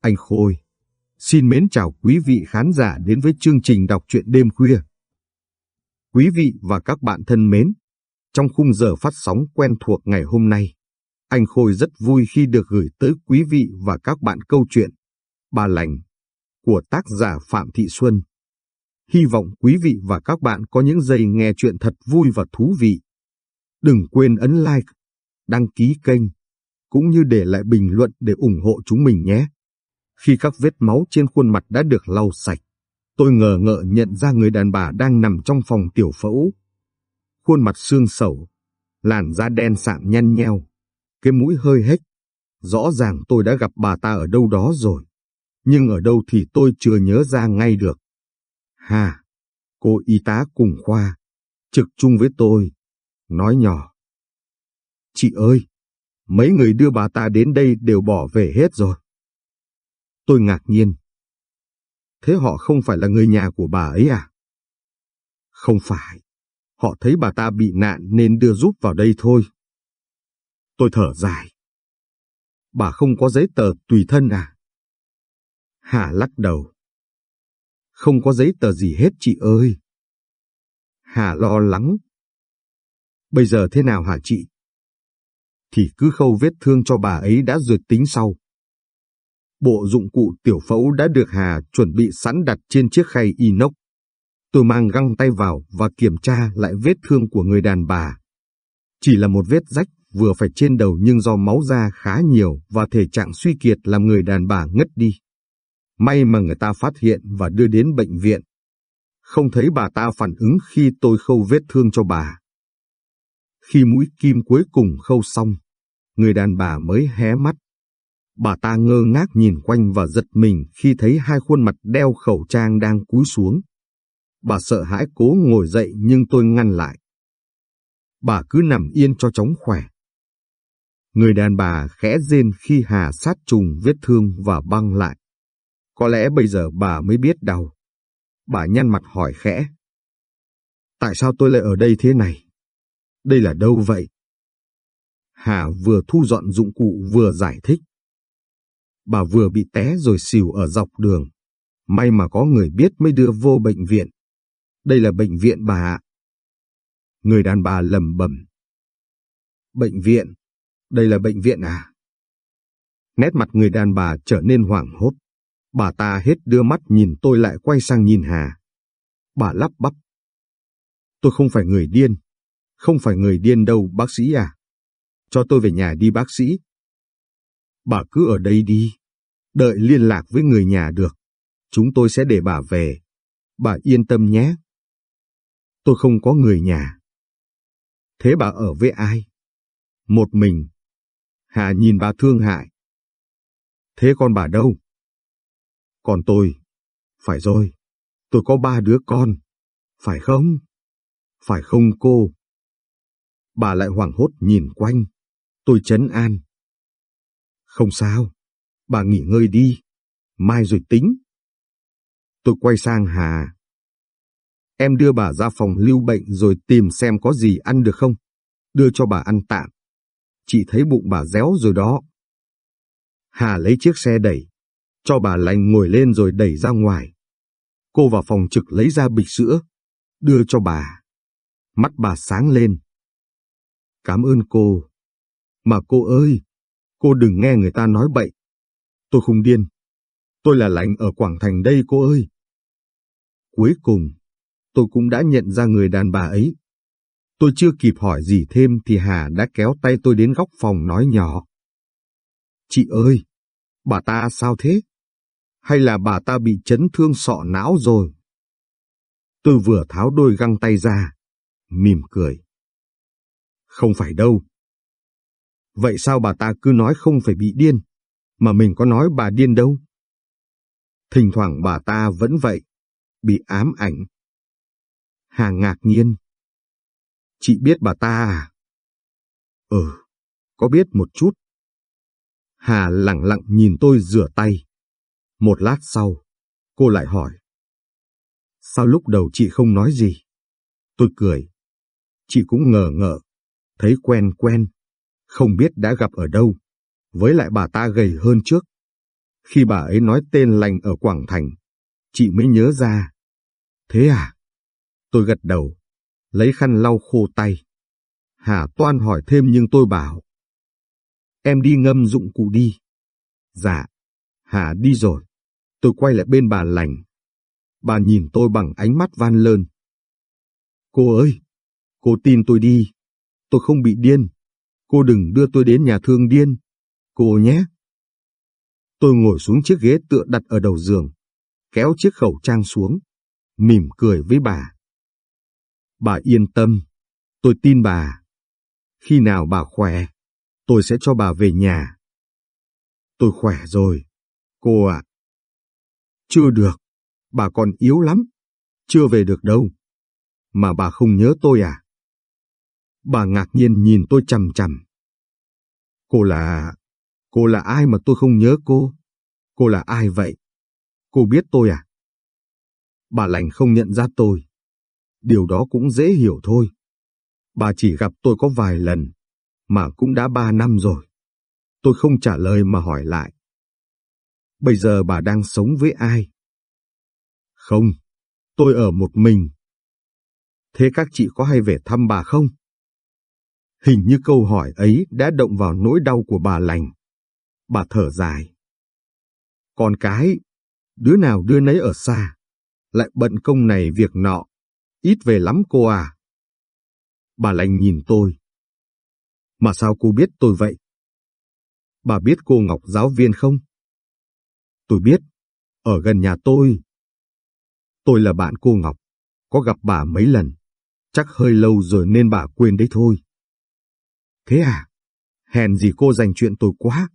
Anh Khôi, xin mến chào quý vị khán giả đến với chương trình đọc truyện đêm khuya. Quý vị và các bạn thân mến, trong khung giờ phát sóng quen thuộc ngày hôm nay, anh Khôi rất vui khi được gửi tới quý vị và các bạn câu chuyện Bà Lành của tác giả Phạm Thị Xuân. Hy vọng quý vị và các bạn có những giây nghe chuyện thật vui và thú vị. Đừng quên ấn like, đăng ký kênh, cũng như để lại bình luận để ủng hộ chúng mình nhé. Khi các vết máu trên khuôn mặt đã được lau sạch, tôi ngờ ngợ nhận ra người đàn bà đang nằm trong phòng tiểu phẫu. Khuôn mặt xương sầu, làn da đen sạm nhăn nheo, cái mũi hơi hếch. Rõ ràng tôi đã gặp bà ta ở đâu đó rồi, nhưng ở đâu thì tôi chưa nhớ ra ngay được. Hà, cô y tá cùng khoa, trực chung với tôi, nói nhỏ. Chị ơi, mấy người đưa bà ta đến đây đều bỏ về hết rồi. Tôi ngạc nhiên. Thế họ không phải là người nhà của bà ấy à? Không phải. Họ thấy bà ta bị nạn nên đưa giúp vào đây thôi. Tôi thở dài. Bà không có giấy tờ tùy thân à? Hà lắc đầu. Không có giấy tờ gì hết chị ơi. Hà lo lắng. Bây giờ thế nào hả chị? Thì cứ khâu vết thương cho bà ấy đã duyệt tính sau. Bộ dụng cụ tiểu phẫu đã được Hà chuẩn bị sẵn đặt trên chiếc khay inox. Tôi mang găng tay vào và kiểm tra lại vết thương của người đàn bà. Chỉ là một vết rách vừa phải trên đầu nhưng do máu ra khá nhiều và thể trạng suy kiệt làm người đàn bà ngất đi. May mà người ta phát hiện và đưa đến bệnh viện. Không thấy bà ta phản ứng khi tôi khâu vết thương cho bà. Khi mũi kim cuối cùng khâu xong, người đàn bà mới hé mắt. Bà ta ngơ ngác nhìn quanh và giật mình khi thấy hai khuôn mặt đeo khẩu trang đang cúi xuống. Bà sợ hãi cố ngồi dậy nhưng tôi ngăn lại. Bà cứ nằm yên cho chóng khỏe. Người đàn bà khẽ rên khi Hà sát trùng vết thương và băng lại. Có lẽ bây giờ bà mới biết đau. Bà nhăn mặt hỏi khẽ. Tại sao tôi lại ở đây thế này? Đây là đâu vậy? Hà vừa thu dọn dụng cụ vừa giải thích. Bà vừa bị té rồi xỉu ở dọc đường. May mà có người biết mới đưa vô bệnh viện. Đây là bệnh viện bà ạ. Người đàn bà lầm bầm. Bệnh viện? Đây là bệnh viện à? Nét mặt người đàn bà trở nên hoảng hốt. Bà ta hết đưa mắt nhìn tôi lại quay sang nhìn Hà. Bà lắp bắp. Tôi không phải người điên. Không phải người điên đâu, bác sĩ à. Cho tôi về nhà đi, bác sĩ. Bà cứ ở đây đi. Đợi liên lạc với người nhà được. Chúng tôi sẽ để bà về. Bà yên tâm nhé. Tôi không có người nhà. Thế bà ở với ai? Một mình. Hà nhìn bà thương hại. Thế con bà đâu? Còn tôi, phải rồi, tôi có ba đứa con, phải không? Phải không cô? Bà lại hoảng hốt nhìn quanh, tôi chấn an. Không sao, bà nghỉ ngơi đi, mai rồi tính. Tôi quay sang Hà. Em đưa bà ra phòng lưu bệnh rồi tìm xem có gì ăn được không? Đưa cho bà ăn tạm. Chị thấy bụng bà réo rồi đó. Hà lấy chiếc xe đẩy, cho bà lành ngồi lên rồi đẩy ra ngoài. Cô vào phòng trực lấy ra bịch sữa, đưa cho bà. Mắt bà sáng lên. Cảm ơn cô. Mà cô ơi, cô đừng nghe người ta nói bậy. Tôi không điên. Tôi là lạnh ở Quảng Thành đây cô ơi. Cuối cùng, tôi cũng đã nhận ra người đàn bà ấy. Tôi chưa kịp hỏi gì thêm thì Hà đã kéo tay tôi đến góc phòng nói nhỏ. Chị ơi, bà ta sao thế? hay là bà ta bị chấn thương sọ não rồi? Tôi vừa tháo đôi găng tay ra, mỉm cười. Không phải đâu. Vậy sao bà ta cứ nói không phải bị điên, mà mình có nói bà điên đâu? Thỉnh thoảng bà ta vẫn vậy, bị ám ảnh. Hà ngạc nhiên. Chị biết bà ta à? Ừ, có biết một chút. Hà lặng lặng nhìn tôi rửa tay. Một lát sau, cô lại hỏi. Sao lúc đầu chị không nói gì? Tôi cười. Chị cũng ngờ ngợ, thấy quen quen, không biết đã gặp ở đâu, với lại bà ta gầy hơn trước. Khi bà ấy nói tên lành ở Quảng Thành, chị mới nhớ ra. Thế à? Tôi gật đầu, lấy khăn lau khô tay. Hà Toan hỏi thêm nhưng tôi bảo. Em đi ngâm dụng cụ đi. Dạ, Hà đi rồi. Tôi quay lại bên bà lành. Bà nhìn tôi bằng ánh mắt van lơn. Cô ơi, cô tin tôi đi. Tôi không bị điên. Cô đừng đưa tôi đến nhà thương điên. Cô nhé. Tôi ngồi xuống chiếc ghế tựa đặt ở đầu giường, kéo chiếc khẩu trang xuống, mỉm cười với bà. Bà yên tâm, tôi tin bà. Khi nào bà khỏe, tôi sẽ cho bà về nhà. Tôi khỏe rồi, cô ạ. Chưa được, bà còn yếu lắm, chưa về được đâu. Mà bà không nhớ tôi à? Bà ngạc nhiên nhìn tôi chằm chằm. Cô là... Cô là ai mà tôi không nhớ cô? Cô là ai vậy? Cô biết tôi à? Bà lành không nhận ra tôi. Điều đó cũng dễ hiểu thôi. Bà chỉ gặp tôi có vài lần, mà cũng đã ba năm rồi. Tôi không trả lời mà hỏi lại. Bây giờ bà đang sống với ai? Không, tôi ở một mình. Thế các chị có hay về thăm bà không? Hình như câu hỏi ấy đã động vào nỗi đau của bà lành. Bà thở dài. Con cái, đứa nào đứa nấy ở xa, lại bận công này việc nọ, ít về lắm cô à. Bà lành nhìn tôi. Mà sao cô biết tôi vậy? Bà biết cô Ngọc giáo viên không? Tôi biết, ở gần nhà tôi. Tôi là bạn cô Ngọc, có gặp bà mấy lần, chắc hơi lâu rồi nên bà quên đấy thôi. Thế à? Hèn gì cô dành chuyện tôi quá.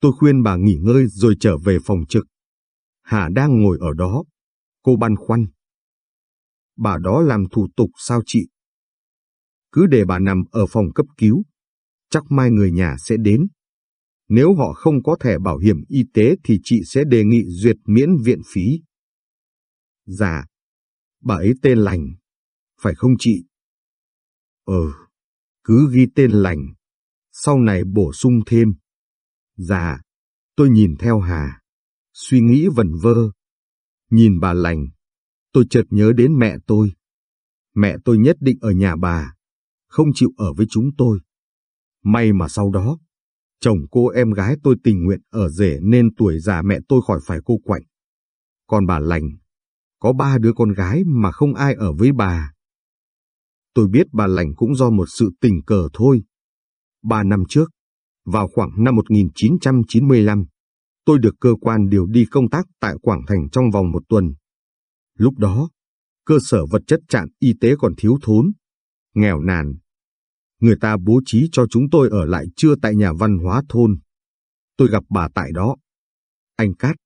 Tôi khuyên bà nghỉ ngơi rồi trở về phòng trực. Hà đang ngồi ở đó. Cô băn khoăn. Bà đó làm thủ tục sao chị? Cứ để bà nằm ở phòng cấp cứu. Chắc mai người nhà sẽ đến. Nếu họ không có thẻ bảo hiểm y tế thì chị sẽ đề nghị duyệt miễn viện phí. Dạ, bà ấy tên lành, phải không chị? Ừ, cứ ghi tên lành, sau này bổ sung thêm. Dạ, tôi nhìn theo Hà, suy nghĩ vẩn vơ. Nhìn bà lành, tôi chợt nhớ đến mẹ tôi. Mẹ tôi nhất định ở nhà bà, không chịu ở với chúng tôi. May mà sau đó, chồng cô em gái tôi tình nguyện ở rể nên tuổi già mẹ tôi khỏi phải cô quạnh. Còn bà lành, có ba đứa con gái mà không ai ở với bà. Tôi biết bà lành cũng do một sự tình cờ thôi. Ba năm trước, vào khoảng năm 1995, tôi được cơ quan điều đi công tác tại Quảng Thành trong vòng một tuần. Lúc đó, cơ sở vật chất trạm y tế còn thiếu thốn, nghèo nàn. Người ta bố trí cho chúng tôi ở lại trưa tại nhà văn hóa thôn. Tôi gặp bà tại đó. Anh Cát,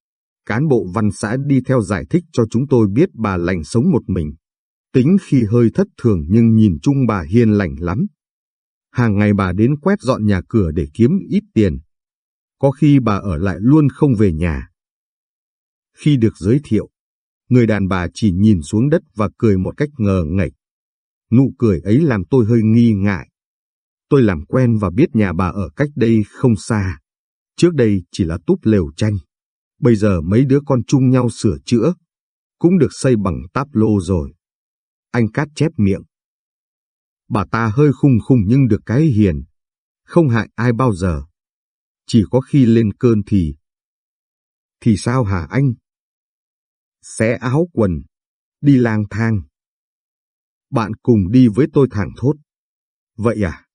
cán bộ văn xã đi theo giải thích cho chúng tôi biết bà lành sống một mình. Tính khi hơi thất thường nhưng nhìn chung bà hiền lành lắm. Hàng ngày bà đến quét dọn nhà cửa để kiếm ít tiền. Có khi bà ở lại luôn không về nhà. Khi được giới thiệu, người đàn bà chỉ nhìn xuống đất và cười một cách ngờ ngạch. Nụ cười ấy làm tôi hơi nghi ngại. Tôi làm quen và biết nhà bà ở cách đây không xa. Trước đây chỉ là túp lều tranh. Bây giờ mấy đứa con chung nhau sửa chữa. Cũng được xây bằng táp lô rồi. Anh cát chép miệng. Bà ta hơi khung khung nhưng được cái hiền, không hại ai bao giờ. Chỉ có khi lên cơn thì... Thì sao hả anh? Xé áo quần, đi lang thang. Bạn cùng đi với tôi thẳng thốt. Vậy à?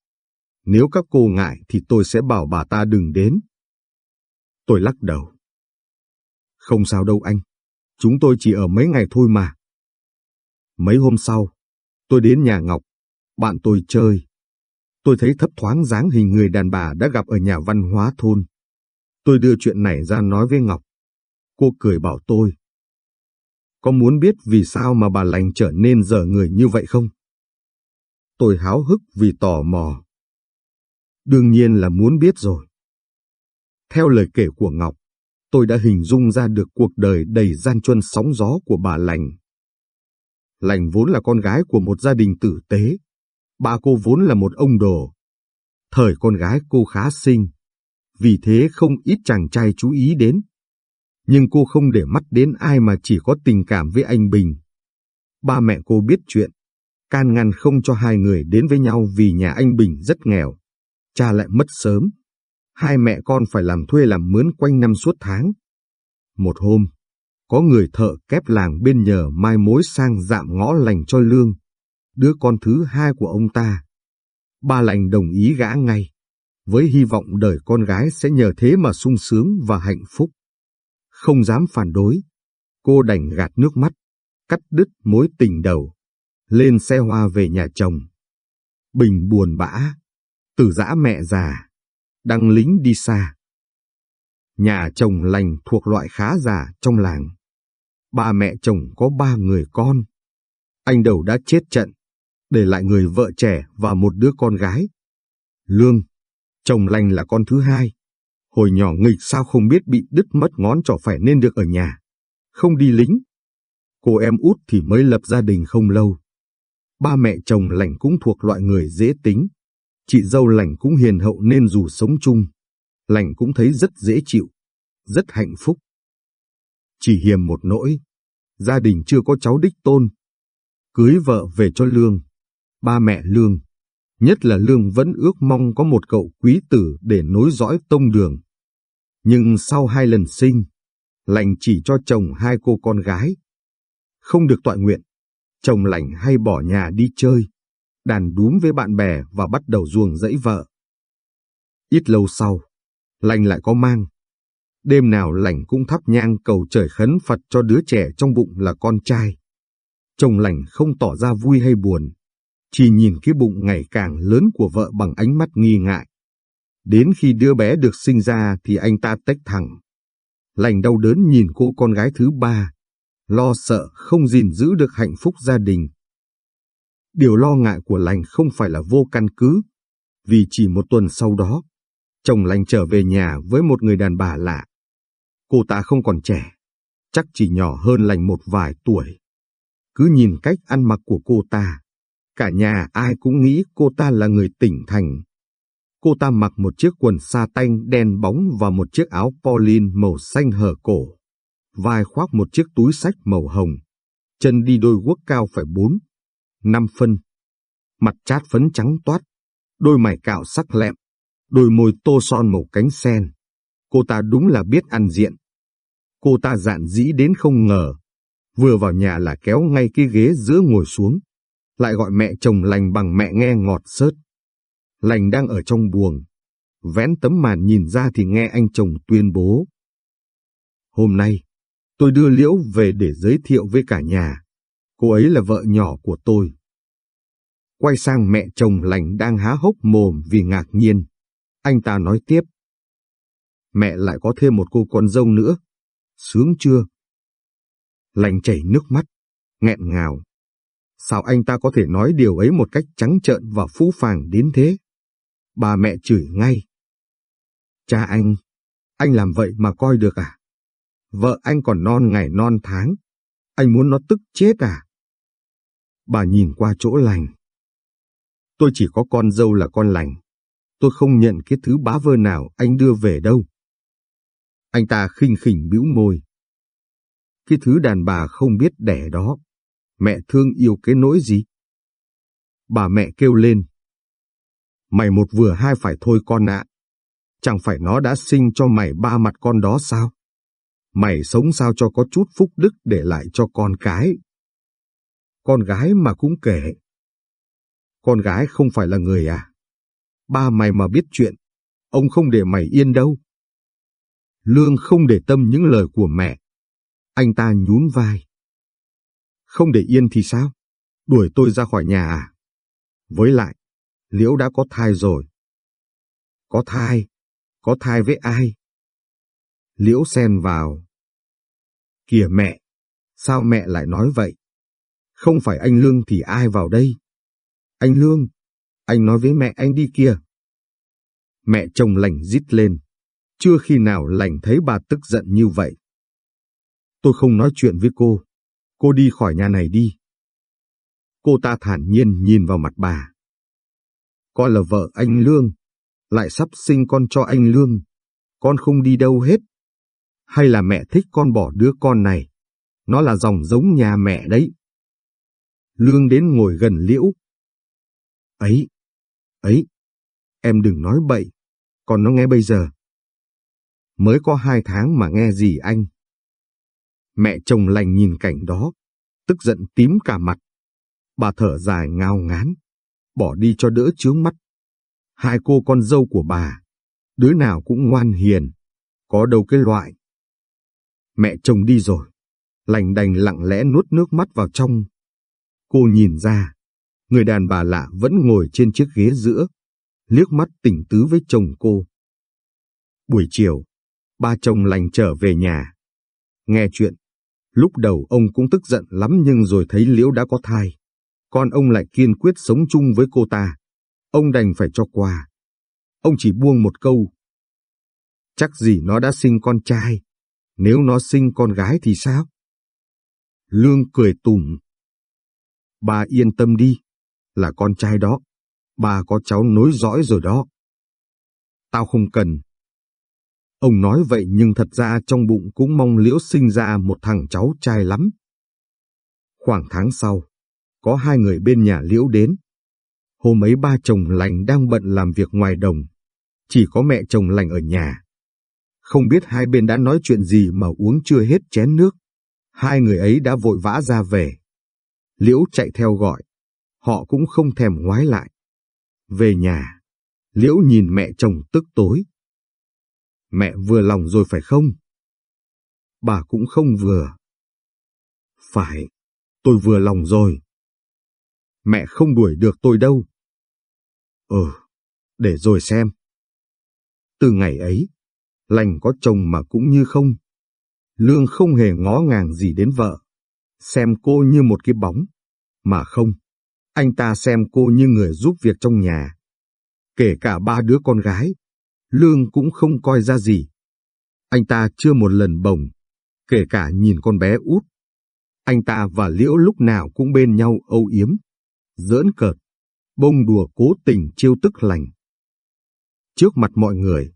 Nếu các cô ngại thì tôi sẽ bảo bà ta đừng đến. Tôi lắc đầu. Không sao đâu anh, chúng tôi chỉ ở mấy ngày thôi mà. Mấy hôm sau, tôi đến nhà Ngọc, bạn tôi chơi. Tôi thấy thấp thoáng dáng hình người đàn bà đã gặp ở nhà văn hóa thôn. Tôi đưa chuyện này ra nói với Ngọc. Cô cười bảo tôi. Có muốn biết vì sao mà bà lành trở nên dở người như vậy không? Tôi háo hức vì tò mò. Đương nhiên là muốn biết rồi. Theo lời kể của Ngọc, tôi đã hình dung ra được cuộc đời đầy gian truân sóng gió của bà lành. Lành vốn là con gái của một gia đình tử tế, Ba cô vốn là một ông đồ. Thời con gái cô khá xinh, vì thế không ít chàng trai chú ý đến. Nhưng cô không để mắt đến ai mà chỉ có tình cảm với anh Bình. Ba mẹ cô biết chuyện, can ngăn không cho hai người đến với nhau vì nhà anh Bình rất nghèo. Cha lại mất sớm. Hai mẹ con phải làm thuê làm mướn quanh năm suốt tháng. Một hôm, có người thợ kép làng bên nhờ mai mối sang dạm ngõ lành cho lương, đứa con thứ hai của ông ta. Ba lành đồng ý gã ngay, với hy vọng đời con gái sẽ nhờ thế mà sung sướng và hạnh phúc. Không dám phản đối, cô đành gạt nước mắt, cắt đứt mối tình đầu, lên xe hoa về nhà chồng. Bình buồn bã, từ giã mẹ già, đang lính đi xa. Nhà chồng lành thuộc loại khá già trong làng. Ba mẹ chồng có ba người con. Anh đầu đã chết trận, để lại người vợ trẻ và một đứa con gái. Lương, chồng lành là con thứ hai. Hồi nhỏ nghịch sao không biết bị đứt mất ngón trỏ phải nên được ở nhà. Không đi lính. Cô em út thì mới lập gia đình không lâu. Ba mẹ chồng lành cũng thuộc loại người dễ tính. Chị dâu lành cũng hiền hậu nên dù sống chung, lành cũng thấy rất dễ chịu, rất hạnh phúc. Chỉ hiềm một nỗi, gia đình chưa có cháu đích tôn. Cưới vợ về cho Lương, ba mẹ Lương, nhất là Lương vẫn ước mong có một cậu quý tử để nối dõi tông đường. Nhưng sau hai lần sinh, lành chỉ cho chồng hai cô con gái. Không được tọa nguyện, chồng lành hay bỏ nhà đi chơi, đàn đúm với bạn bè và bắt đầu ruồng dẫy vợ. Ít lâu sau, lành lại có mang. Đêm nào lành cũng thắp nhang cầu trời khấn Phật cho đứa trẻ trong bụng là con trai. Chồng lành không tỏ ra vui hay buồn, chỉ nhìn cái bụng ngày càng lớn của vợ bằng ánh mắt nghi ngại. Đến khi đứa bé được sinh ra thì anh ta tách thẳng. Lành đau đớn nhìn cô con gái thứ ba, lo sợ không gìn giữ được hạnh phúc gia đình. Điều lo ngại của lành không phải là vô căn cứ, vì chỉ một tuần sau đó, chồng lành trở về nhà với một người đàn bà lạ. Cô ta không còn trẻ, chắc chỉ nhỏ hơn lành một vài tuổi. Cứ nhìn cách ăn mặc của cô ta, cả nhà ai cũng nghĩ cô ta là người tỉnh thành. Cô ta mặc một chiếc quần sa tanh đen bóng và một chiếc áo Pauline màu xanh hở cổ. Vai khoác một chiếc túi sách màu hồng. Chân đi đôi guốc cao phải bốn, năm phân. Mặt chát phấn trắng toát, đôi mày cạo sắc lẹm, đôi môi tô son màu cánh sen. Cô ta đúng là biết ăn diện. Cô ta dạn dĩ đến không ngờ. Vừa vào nhà là kéo ngay cái ghế giữa ngồi xuống. Lại gọi mẹ chồng lành bằng mẹ nghe ngọt sớt. Lành đang ở trong buồng. Vén tấm màn nhìn ra thì nghe anh chồng tuyên bố. Hôm nay, tôi đưa Liễu về để giới thiệu với cả nhà. Cô ấy là vợ nhỏ của tôi. Quay sang mẹ chồng lành đang há hốc mồm vì ngạc nhiên. Anh ta nói tiếp. Mẹ lại có thêm một cô con dâu nữa. Sướng chưa? Lành chảy nước mắt, nghẹn ngào. Sao anh ta có thể nói điều ấy một cách trắng trợn và phũ phàng đến thế? Bà mẹ chửi ngay. Cha anh, anh làm vậy mà coi được à? Vợ anh còn non ngày non tháng. Anh muốn nó tức chết à? Bà nhìn qua chỗ lành. Tôi chỉ có con dâu là con lành. Tôi không nhận cái thứ bá vơ nào anh đưa về đâu. Anh ta khinh khỉnh bĩu môi. Cái thứ đàn bà không biết đẻ đó. Mẹ thương yêu cái nỗi gì? Bà mẹ kêu lên. Mày một vừa hai phải thôi con ạ. Chẳng phải nó đã sinh cho mày ba mặt con đó sao? Mày sống sao cho có chút phúc đức để lại cho con cái. Con gái mà cũng kể. Con gái không phải là người à? Ba mày mà biết chuyện, ông không để mày yên đâu. Lương không để tâm những lời của mẹ. Anh ta nhún vai. Không để yên thì sao? Đuổi tôi ra khỏi nhà à? Với lại, Liễu đã có thai rồi. Có thai? Có thai với ai? Liễu xen vào. Kìa mẹ, sao mẹ lại nói vậy? Không phải anh Lương thì ai vào đây? Anh Lương, anh nói với mẹ anh đi kia. Mẹ chồng lành rít lên. Chưa khi nào lành thấy bà tức giận như vậy. Tôi không nói chuyện với cô. Cô đi khỏi nhà này đi. Cô ta thản nhiên nhìn vào mặt bà. Con là vợ anh Lương, lại sắp sinh con cho anh Lương. con không đi đâu hết. Hay là mẹ thích con bỏ đứa con này? Nó là dòng giống nhà mẹ đấy. Lương đến ngồi gần liễu. Ấy, ấy, em đừng nói bậy, còn nó nghe bây giờ. Mới có hai tháng mà nghe gì anh? Mẹ chồng lành nhìn cảnh đó, tức giận tím cả mặt. Bà thở dài ngao ngán, bỏ đi cho đỡ chướng mắt. Hai cô con dâu của bà, đứa nào cũng ngoan hiền, có đâu cái loại. Mẹ chồng đi rồi, lành đành lặng lẽ nuốt nước mắt vào trong. Cô nhìn ra, người đàn bà lạ vẫn ngồi trên chiếc ghế giữa, liếc mắt tỉnh tứ với chồng cô. Buổi chiều, ba chồng lành trở về nhà. Nghe chuyện, lúc đầu ông cũng tức giận lắm nhưng rồi thấy Liễu đã có thai. Còn ông lại kiên quyết sống chung với cô ta. Ông đành phải cho qua. Ông chỉ buông một câu. Chắc gì nó đã sinh con trai. Nếu nó sinh con gái thì sao? Lương cười tủm. Bà yên tâm đi. Là con trai đó. Bà có cháu nối dõi rồi đó. Tao không cần. Ông nói vậy nhưng thật ra trong bụng cũng mong Liễu sinh ra một thằng cháu trai lắm. Khoảng tháng sau, có hai người bên nhà Liễu đến. Hôm ấy ba chồng lành đang bận làm việc ngoài đồng. Chỉ có mẹ chồng lành ở nhà. Không biết hai bên đã nói chuyện gì mà uống chưa hết chén nước. Hai người ấy đã vội vã ra về. Liễu chạy theo gọi. Họ cũng không thèm ngoái lại. Về nhà, Liễu nhìn mẹ chồng tức tối. Mẹ vừa lòng rồi phải không? Bà cũng không vừa. Phải, tôi vừa lòng rồi. Mẹ không đuổi được tôi đâu. Ừ, để rồi xem. Từ ngày ấy, lành có chồng mà cũng như không. Lương không hề ngó ngàng gì đến vợ, xem cô như một cái bóng. Mà không, anh ta xem cô như người giúp việc trong nhà. Kể cả ba đứa con gái, Lương cũng không coi ra gì. Anh ta chưa một lần bồng, kể cả nhìn con bé út. Anh ta và Liễu lúc nào cũng bên nhau âu yếm, giỡn cợt, bông đùa cố tình chiêu tức lành. Trước mặt mọi người,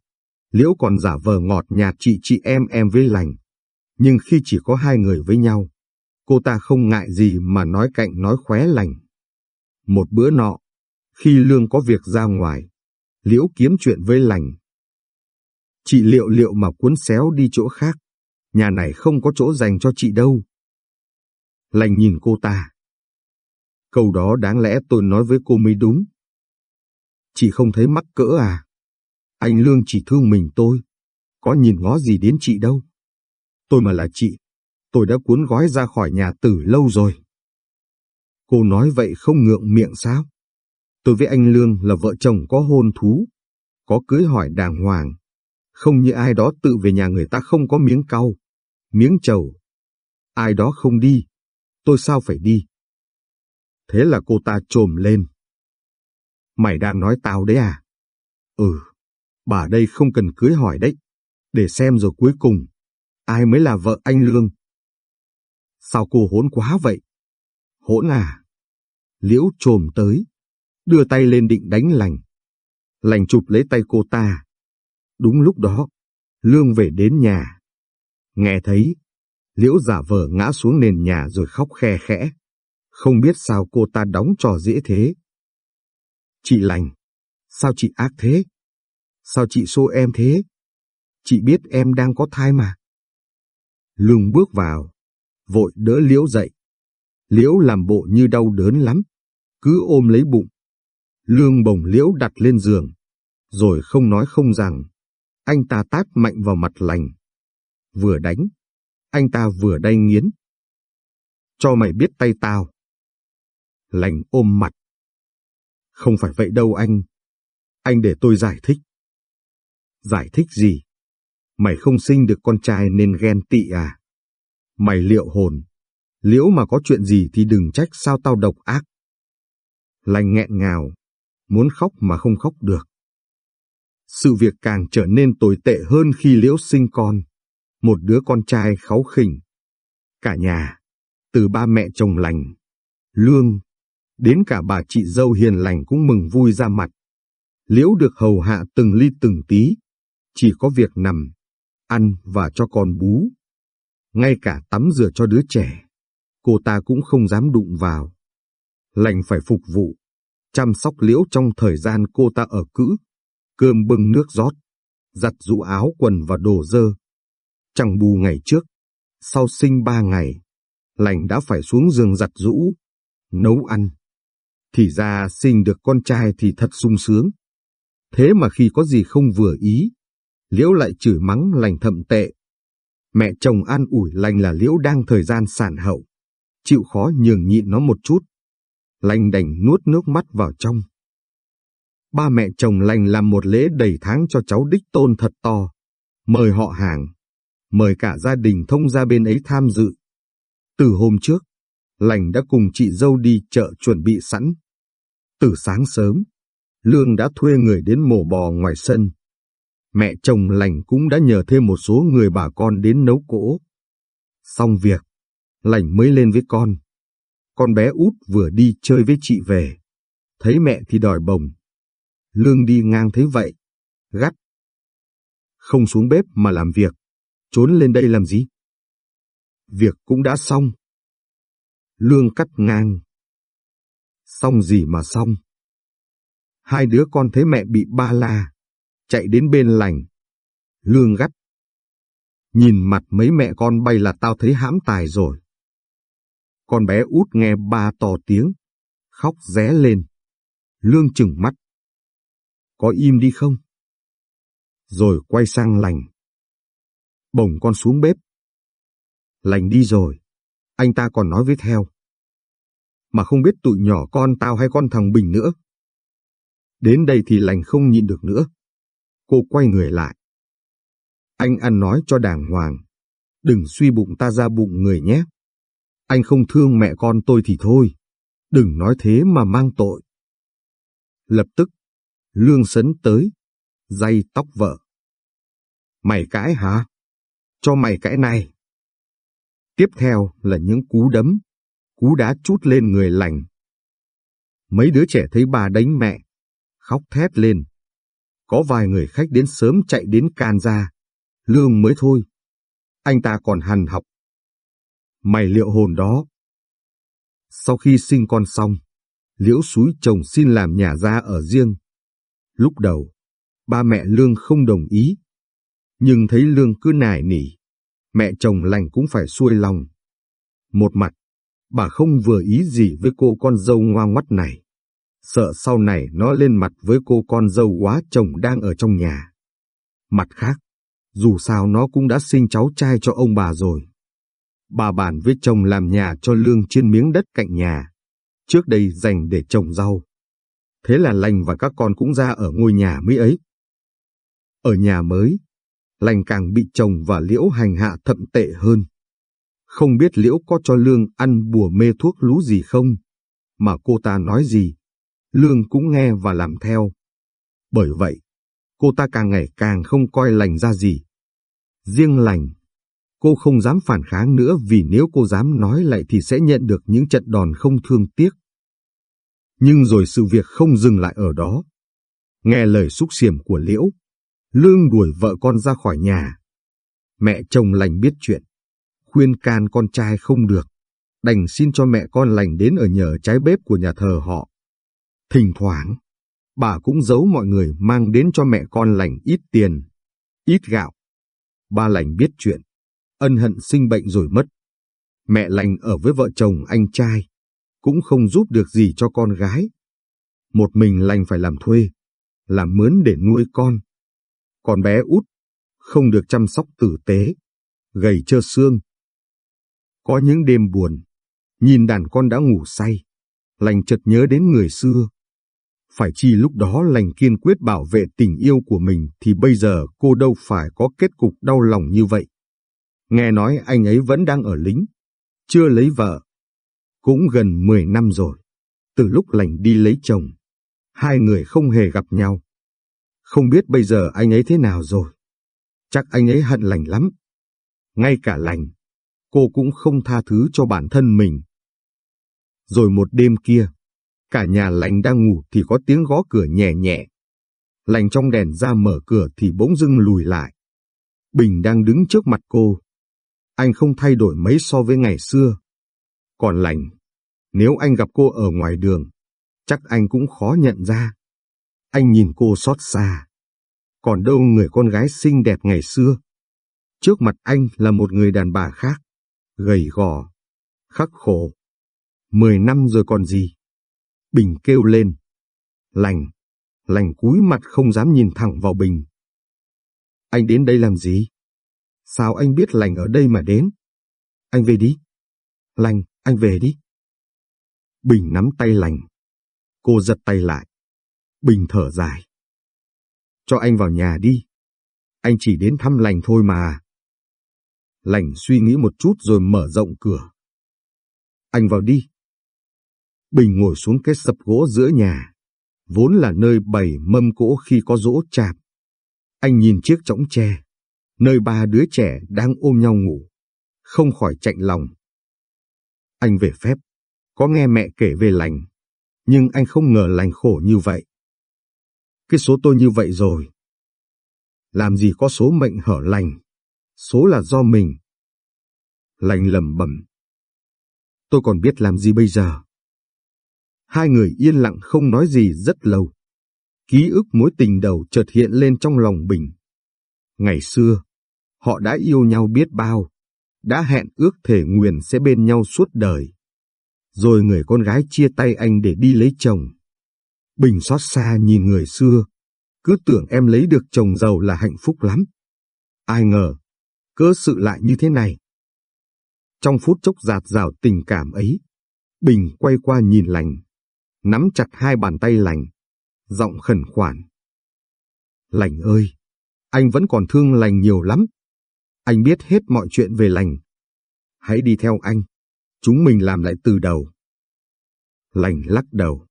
Liễu còn giả vờ ngọt nhạt chị chị em em với lành. Nhưng khi chỉ có hai người với nhau, cô ta không ngại gì mà nói cạnh nói khóe lành. Một bữa nọ, khi Lương có việc ra ngoài, Liễu kiếm chuyện với lành. Chị liệu liệu mà cuốn xéo đi chỗ khác, nhà này không có chỗ dành cho chị đâu. Lành nhìn cô ta. Câu đó đáng lẽ tôi nói với cô mới đúng. Chị không thấy mắc cỡ à? Anh Lương chỉ thương mình tôi, có nhìn ngó gì đến chị đâu. Tôi mà là chị, tôi đã cuốn gói ra khỏi nhà từ lâu rồi. Cô nói vậy không ngượng miệng sao? Tôi với anh Lương là vợ chồng có hôn thú, có cưới hỏi đàng hoàng. Không như ai đó tự về nhà người ta không có miếng cau, miếng trầu. Ai đó không đi, tôi sao phải đi? Thế là cô ta trồm lên. Mày đang nói tao đấy à? Ừ, bà đây không cần cưới hỏi đấy. Để xem rồi cuối cùng, ai mới là vợ anh Lương? Sao cô hỗn quá vậy? Hỗn à? Liễu trồm tới, đưa tay lên định đánh lành. Lành chụp lấy tay cô ta. Đúng lúc đó, Lương về đến nhà. Nghe thấy, Liễu giả vờ ngã xuống nền nhà rồi khóc khe khẽ. Không biết sao cô ta đóng trò dễ thế. Chị lành, sao chị ác thế? Sao chị xô em thế? Chị biết em đang có thai mà. Lương bước vào, vội đỡ Liễu dậy. Liễu làm bộ như đau đớn lắm, cứ ôm lấy bụng. Lương bồng Liễu đặt lên giường, rồi không nói không rằng. Anh ta tát mạnh vào mặt lành. Vừa đánh, anh ta vừa đay nghiến. Cho mày biết tay tao. Lành ôm mặt. Không phải vậy đâu anh. Anh để tôi giải thích. Giải thích gì? Mày không sinh được con trai nên ghen tị à? Mày liệu hồn. Liễu mà có chuyện gì thì đừng trách sao tao độc ác. Lành nghẹn ngào, muốn khóc mà không khóc được. Sự việc càng trở nên tồi tệ hơn khi Liễu sinh con, một đứa con trai kháu khỉnh. Cả nhà, từ ba mẹ chồng lành, Lương, đến cả bà chị dâu hiền lành cũng mừng vui ra mặt. Liễu được hầu hạ từng ly từng tí, chỉ có việc nằm, ăn và cho con bú. Ngay cả tắm rửa cho đứa trẻ, cô ta cũng không dám đụng vào. Lành phải phục vụ, chăm sóc liễu trong thời gian cô ta ở cữ, cơm bưng nước rót, giặt rũ áo quần và đồ dơ. Chẳng bù ngày trước, sau sinh ba ngày, lành đã phải xuống giường giặt rũ, nấu ăn. Thì ra sinh được con trai thì thật sung sướng. Thế mà khi có gì không vừa ý, Liễu lại chửi mắng lành thậm tệ. Mẹ chồng an ủi lành là Liễu đang thời gian sản hậu, chịu khó nhường nhịn nó một chút. Lành đành nuốt nước mắt vào trong. Ba mẹ chồng lành làm một lễ đầy tháng cho cháu đích tôn thật to, mời họ hàng, mời cả gia đình thông gia bên ấy tham dự. Từ hôm trước, lành đã cùng chị dâu đi chợ chuẩn bị sẵn. Từ sáng sớm, Lương đã thuê người đến mổ bò ngoài sân. Mẹ chồng lành cũng đã nhờ thêm một số người bà con đến nấu cỗ. Xong việc, lành mới lên với con. Con bé út vừa đi chơi với chị về. Thấy mẹ thì đòi bồng. Lương đi ngang thấy vậy. Gắt. Không xuống bếp mà làm việc. Trốn lên đây làm gì? Việc cũng đã xong. Lương cắt ngang. Xong gì mà xong? Hai đứa con thấy mẹ bị ba la, chạy đến bên lành. Lương gắt. Nhìn mặt mấy mẹ con bay là tao thấy hãm tài rồi. Con bé út nghe ba to tiếng, khóc ré lên. Lương chừng mắt. Có im đi không? Rồi quay sang lành. Bồng con xuống bếp. Lành đi rồi, anh ta còn nói với theo. Mà không biết tụi nhỏ con tao hay con thằng Bình nữa. Đến đây thì lành không nhịn được nữa. Cô quay người lại. Anh ăn nói cho đàng hoàng. Đừng suy bụng ta ra bụng người nhé. Anh không thương mẹ con tôi thì thôi. Đừng nói thế mà mang tội. Lập tức, Lương sấn tới, dây tóc vợ. Mày cãi hả? Cho mày cãi này. Tiếp theo là những cú đấm, cú đá chút lên người lành. Mấy đứa trẻ thấy bà đánh mẹ, khóc thét lên. Có vài người khách đến sớm chạy đến can ra, lương mới thôi. Anh ta còn hằn học. Mày liệu hồn đó. Sau khi sinh con xong, Liễu suối chồng xin làm nhà ra ở riêng. Lúc đầu, ba mẹ Lương không đồng ý. Nhưng thấy Lương cứ nài nỉ, mẹ chồng lành cũng phải xuôi lòng. Một mặt, bà không vừa ý gì với cô con dâu ngoan ngoắt này sợ sau này nó lên mặt với cô con dâu quá chồng đang ở trong nhà. Mặt khác, dù sao nó cũng đã sinh cháu trai cho ông bà rồi. Bà bàn với chồng làm nhà cho lương trên miếng đất cạnh nhà, trước đây dành để trồng rau. Thế là lành và các con cũng ra ở ngôi nhà mới ấy. Ở nhà mới, lành càng bị chồng và liễu hành hạ thậm tệ hơn. Không biết liễu có cho lương ăn bùa mê thuốc lú gì không, mà cô ta nói gì, Lương cũng nghe và làm theo. Bởi vậy, cô ta càng ngày càng không coi lành ra gì. Riêng lành, cô không dám phản kháng nữa vì nếu cô dám nói lại thì sẽ nhận được những trận đòn không thương tiếc. Nhưng rồi sự việc không dừng lại ở đó. Nghe lời xúc xiểm của Liễu, Lương đuổi vợ con ra khỏi nhà. Mẹ chồng lành biết chuyện, khuyên can con trai không được, đành xin cho mẹ con lành đến ở nhờ trái bếp của nhà thờ họ. Thỉnh thoảng, bà cũng giấu mọi người mang đến cho mẹ con lành ít tiền, ít gạo. Ba lành biết chuyện, ân hận sinh bệnh rồi mất. Mẹ lành ở với vợ chồng anh trai, cũng không giúp được gì cho con gái. Một mình lành phải làm thuê, làm mướn để nuôi con. Còn bé út, không được chăm sóc tử tế, gầy trơ xương. Có những đêm buồn, nhìn đàn con đã ngủ say, lành chợt nhớ đến người xưa, phải chi lúc đó lành kiên quyết bảo vệ tình yêu của mình thì bây giờ cô đâu phải có kết cục đau lòng như vậy. Nghe nói anh ấy vẫn đang ở lính, chưa lấy vợ. Cũng gần 10 năm rồi, từ lúc lành đi lấy chồng, hai người không hề gặp nhau. Không biết bây giờ anh ấy thế nào rồi. Chắc anh ấy hận lành lắm. Ngay cả lành, cô cũng không tha thứ cho bản thân mình. Rồi một đêm kia, Cả nhà lành đang ngủ thì có tiếng gõ cửa nhẹ nhẹ. Lành trong đèn ra mở cửa thì bỗng dưng lùi lại. Bình đang đứng trước mặt cô. Anh không thay đổi mấy so với ngày xưa. Còn lành, nếu anh gặp cô ở ngoài đường, chắc anh cũng khó nhận ra. Anh nhìn cô xót xa. Còn đâu người con gái xinh đẹp ngày xưa. Trước mặt anh là một người đàn bà khác, gầy gò, khắc khổ. Mười năm rồi còn gì? Bình kêu lên. Lành, lành cúi mặt không dám nhìn thẳng vào Bình. Anh đến đây làm gì? Sao anh biết lành ở đây mà đến? Anh về đi. Lành, anh về đi. Bình nắm tay lành. Cô giật tay lại. Bình thở dài. Cho anh vào nhà đi. Anh chỉ đến thăm lành thôi mà. Lành suy nghĩ một chút rồi mở rộng cửa. Anh vào đi. Bình ngồi xuống cái sập gỗ giữa nhà, vốn là nơi bày mâm cỗ khi có dỗ chạp. Anh nhìn chiếc chõng tre, nơi ba đứa trẻ đang ôm nhau ngủ, không khỏi chạnh lòng. Anh về phép, có nghe mẹ kể về lành, nhưng anh không ngờ lành khổ như vậy. Cái số tôi như vậy rồi. Làm gì có số mệnh hở lành, số là do mình. Lành lầm bẩm. Tôi còn biết làm gì bây giờ. Hai người yên lặng không nói gì rất lâu. Ký ức mối tình đầu chợt hiện lên trong lòng Bình. Ngày xưa, họ đã yêu nhau biết bao, đã hẹn ước thể nguyện sẽ bên nhau suốt đời. Rồi người con gái chia tay anh để đi lấy chồng. Bình xót xa nhìn người xưa, cứ tưởng em lấy được chồng giàu là hạnh phúc lắm. Ai ngờ, cớ sự lại như thế này. Trong phút chốc giạt rào tình cảm ấy, Bình quay qua nhìn lành, nắm chặt hai bàn tay lành, giọng khẩn khoản. Lành ơi, anh vẫn còn thương lành nhiều lắm. Anh biết hết mọi chuyện về lành. Hãy đi theo anh, chúng mình làm lại từ đầu. Lành lắc đầu,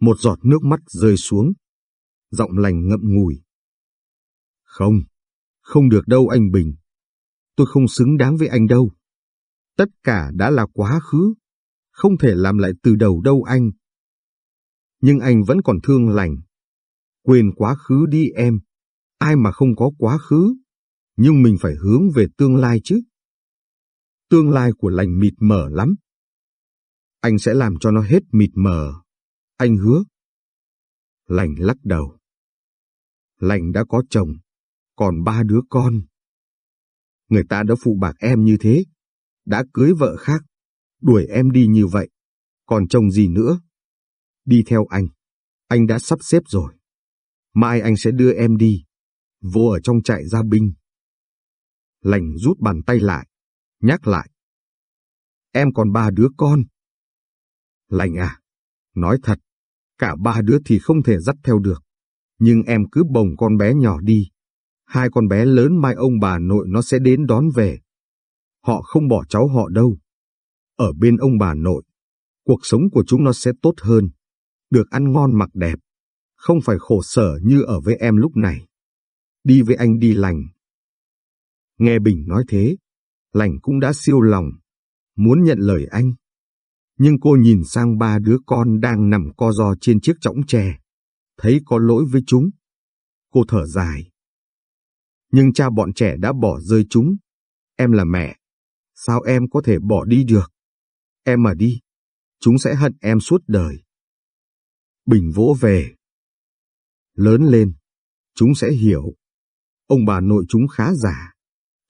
một giọt nước mắt rơi xuống. Giọng lành ngậm ngùi. Không, không được đâu anh Bình. Tôi không xứng đáng với anh đâu. Tất cả đã là quá khứ, không thể làm lại từ đầu đâu anh nhưng anh vẫn còn thương lành. Quên quá khứ đi em, ai mà không có quá khứ, nhưng mình phải hướng về tương lai chứ. Tương lai của lành mịt mờ lắm. Anh sẽ làm cho nó hết mịt mờ. Anh hứa. Lành lắc đầu. Lành đã có chồng, còn ba đứa con. Người ta đã phụ bạc em như thế, đã cưới vợ khác, đuổi em đi như vậy, còn chồng gì nữa? Đi theo anh. Anh đã sắp xếp rồi. Mai anh sẽ đưa em đi. Vô ở trong trại gia binh. Lành rút bàn tay lại. Nhắc lại. Em còn ba đứa con. Lành à. Nói thật. Cả ba đứa thì không thể dắt theo được. Nhưng em cứ bồng con bé nhỏ đi. Hai con bé lớn mai ông bà nội nó sẽ đến đón về. Họ không bỏ cháu họ đâu. Ở bên ông bà nội, cuộc sống của chúng nó sẽ tốt hơn được ăn ngon mặc đẹp, không phải khổ sở như ở với em lúc này. Đi với anh đi lành. Nghe Bình nói thế, lành cũng đã siêu lòng, muốn nhận lời anh. Nhưng cô nhìn sang ba đứa con đang nằm co ro trên chiếc chõng tre, thấy có lỗi với chúng. Cô thở dài. Nhưng cha bọn trẻ đã bỏ rơi chúng. Em là mẹ, sao em có thể bỏ đi được? Em mà đi, chúng sẽ hận em suốt đời. Bình vỗ về. Lớn lên, chúng sẽ hiểu. Ông bà nội chúng khá giả,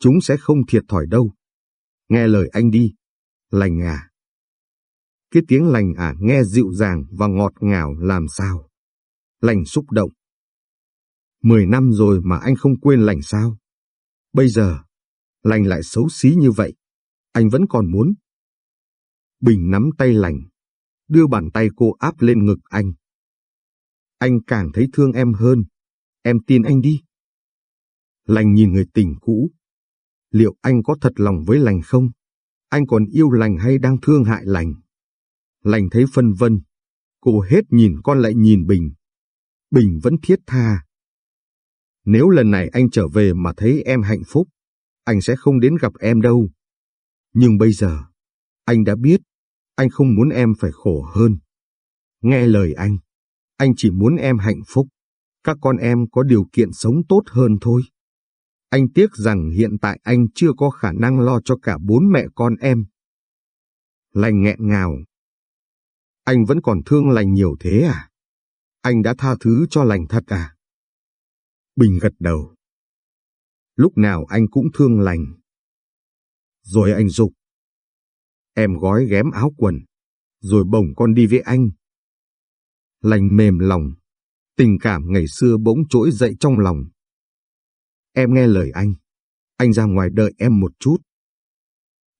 chúng sẽ không thiệt thòi đâu. Nghe lời anh đi, lành à. Cái tiếng lành à nghe dịu dàng và ngọt ngào làm sao. Lành xúc động. Mười năm rồi mà anh không quên lành sao. Bây giờ, lành lại xấu xí như vậy. Anh vẫn còn muốn. Bình nắm tay lành, đưa bàn tay cô áp lên ngực anh. Anh càng thấy thương em hơn. Em tin anh đi. Lành nhìn người tình cũ. Liệu anh có thật lòng với lành không? Anh còn yêu lành hay đang thương hại lành? Lành thấy phân vân. Cô hết nhìn con lại nhìn Bình. Bình vẫn thiết tha. Nếu lần này anh trở về mà thấy em hạnh phúc, anh sẽ không đến gặp em đâu. Nhưng bây giờ, anh đã biết, anh không muốn em phải khổ hơn. Nghe lời anh. Anh chỉ muốn em hạnh phúc, Các con em có điều kiện sống tốt hơn thôi. Anh tiếc rằng hiện tại anh chưa có khả năng lo cho cả bốn mẹ con em. Lành nghẹn ngào. Anh vẫn còn thương lành nhiều thế à? Anh đã tha thứ cho lành thật à? Bình gật đầu. Lúc nào anh cũng thương lành. Rồi anh dục. Em gói ghém áo quần, rồi bồng con đi với anh. Lành mềm lòng, tình cảm ngày xưa bỗng trỗi dậy trong lòng. Em nghe lời anh, anh ra ngoài đợi em một chút.